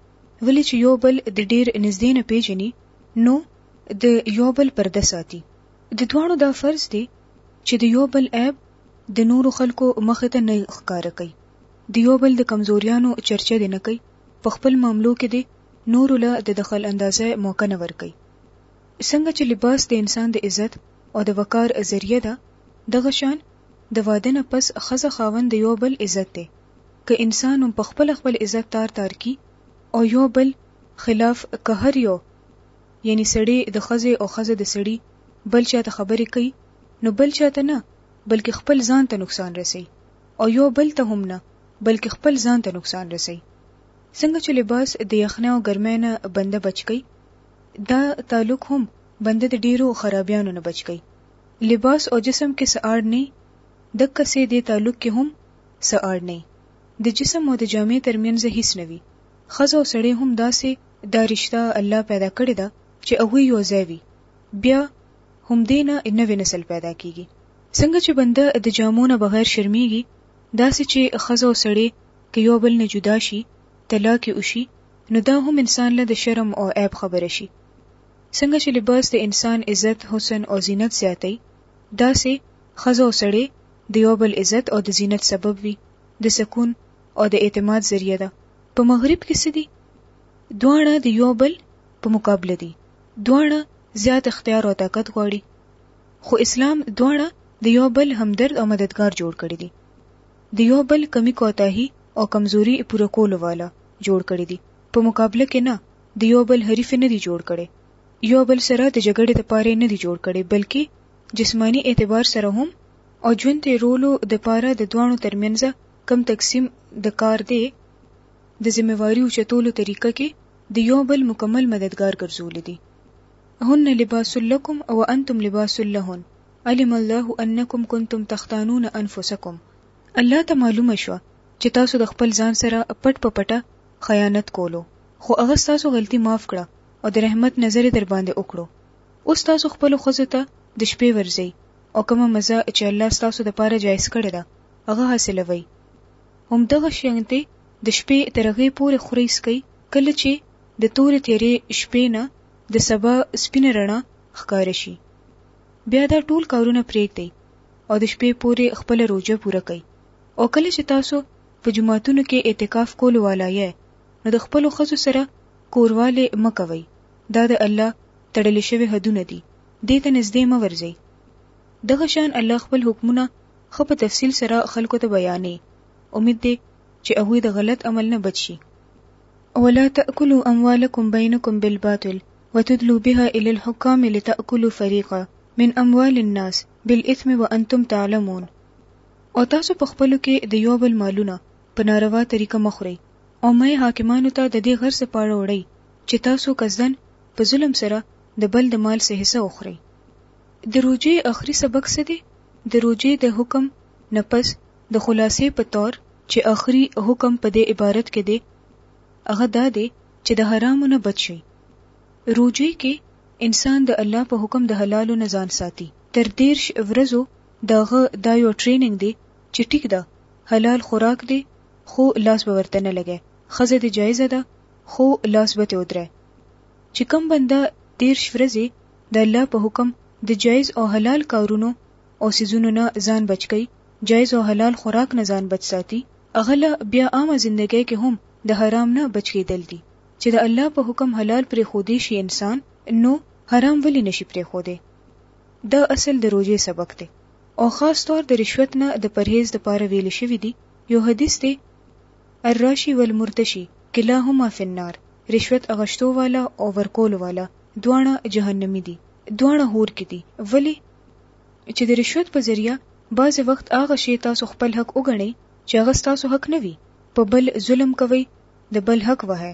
ولې چې یو بل د ډیر نږدې نه پیژني نو د یو بل پرده ساتي. د دواړو دا فرض دی چې د یو بل عیب د نورو خلکو مخې ته نه ښکاره کوي، د یو بل د کمزوریانو چرچه دې نه کوي، په خپل معاملو کې دې نورو له د دخل اندازی موقع نه ورکوي. څنګه چې لباس د انسان د عزت او د وقار ذریعه ده دغه شان د واده نه پس ښځه خاوند د يو بل عزت دی که انسان هم پخپله خپل عزت تار تار کړي او يو بل خلاف که هر يو يعني سړی د ښځې او ښځه د سړي بل چا ته خبرې کوي نو بل چا ته نه بلکې خپل ځان ته نقصان رسوي او يو بل ته هم نه بلکې خپل ځان ته نقصان رسوي څنګه چې لباس د یخنۍ او ګرمۍ نه بنده بچ کوي دا تعلق هم بنده د ډیرو خرابیانو نه بچ کوي لباس او جسم کې څه اړ نه دکه سې دې تعلق کې هم څه اړ نه د جسم او د جامې ترمنځ هیڅ نه وي خزه او سړی هم داسې دا رشتہ الله پیدا کړی دا چې هغه یو ځای وي بیا هم دینه نوې نسل پیدا کیږي څنګه چې بنده د جامونه بغیر شرمېږي داسې چې خزه او سړی که یو بل نه جدا شي طلاق وشي نو دا هم انسان له شرم او عیب خبره شي څنګه چې لباس د انسان عزت، حسن او زینت زیاتوي، داسې ښځه او سړی د یو بل عزت او د زینت سبب وي، د سکون او د اعتماد ذریعه ده. په مغرب کې څه دي؟ دواړه د یو بل په مقابله دي، دواړه زیات اختیار او طاقت غواړي، خو اسلام دواړه د یو بل همدرد او مددګار جوړ کړي دي، د یو بل کمی کوتاهي او کمزوري پوره کولو والا جوړ کړي دي، په مقابله کې نه. د یو بل حریف نه دي جوړ کړي یو بل سره د جګړې د پاره نه دي جوړ کړي بلکې جسمانی اعتبار سره هم او ژوند تیرولو د پاره د دوانو ترمنځ کم تقسیم د کار دی د ذمہواری اوچتولو طریقه کې د یو بل مکمل مددګار ګرځول دي هن لباس لکم او انتم لباس لهن علم الله انکم کنتم تختانون انفسکم الله ته معلومه شوه چې تاسو د خپل ځان سره پټ په پټه خیانت کولو خو هغه تاسو غلطي معاف کړه او د رحمت نظر در باندې وکړو اوس تاسو خپل خزو ته د شپې ورځي او کومه مزه چې الله تاسو د پاره جایز کړی ده هغه حاصلوي هم دغه شینته د شپې ترغه پورې خوري سکي کله چې د تورې تیرې شپې نه د سبا سپینه رڼا ښکار شي بیا دا ټول کارونه پرېږدي او د شپې پورې خپل روزه پوره کړئ او کله چې تاسو په جماعتونو کې اعتکاف کول والایې نو د خپل خزو سره کورواله مکوي دا د الله تړل شوی حدونه دي دې ته نږدې مورځي دغه شان الله خپل حکمونه خپ تفصیل سره خلکو ته بیانې امید دې چې هغه د غلط عمل نه بچي ولا تاكلوا اموالكم بينكم بالباطل وتدلو بها الي الحکام لتاکلو فریقا من اموال الناس بالاثم وانتم تعلمون او تاسو په خپلو کې د یو بل مالونه په ناروا طریقه مه خورئ او مه یې حاکمانو ته د دې غرض څه په اړه وړئ چې تاسو قصداً په ظلم سره د بل د مال څه حصه وخورئ د روژې اخري سبق څه دی د روژې د حکم نه پس د خلاصې په طور چې اخري حکم په دې عبارت کې دی هغه دا دی چې د حرامو نه بچ شي. روژې کې انسان د الله په حکم د حلالو نه ځان ساتي. تر دېرش ورځو د هغه دا یو ټریننګ دی چې ټیک ده حلال خوراک دی خو لاس به ورته نه لګی، ښځه دې جایزه ده خو لاس به ترې ودری. چې کوم بنده دېرش ورځې د الله په حکم د جایز او حلال کارونو او څیزونو نه ځان بچ کوي، جایز او حلال خوراک نه ځان بچ ساتي، هغه له بیا عامه زندګۍ کې هم د حرام نه بچ کېدل دي. چې د الله په حکم حلال پرېښودی شي انسان، نو حرام ولې نه شي پرېښودی؟ دا اصل د روژې سبق دی او خاص طور د رشوت نه د پرهېز لپاره ویل شوي دي، یو حدیث دی، الراشي والمرتشي کلاهما فی النار، رشوت اغشتو والا او ورکولو والا دواړه جهنمي دي، دواړه حور کې دي، ولې؟ چې د رشوت په ذریعه بعضې وخت هغه شی تاسو خپل حق وګڼئ چې هغه ستاسو حق نه وي په بل ظلم کوئ د بل حق وهئ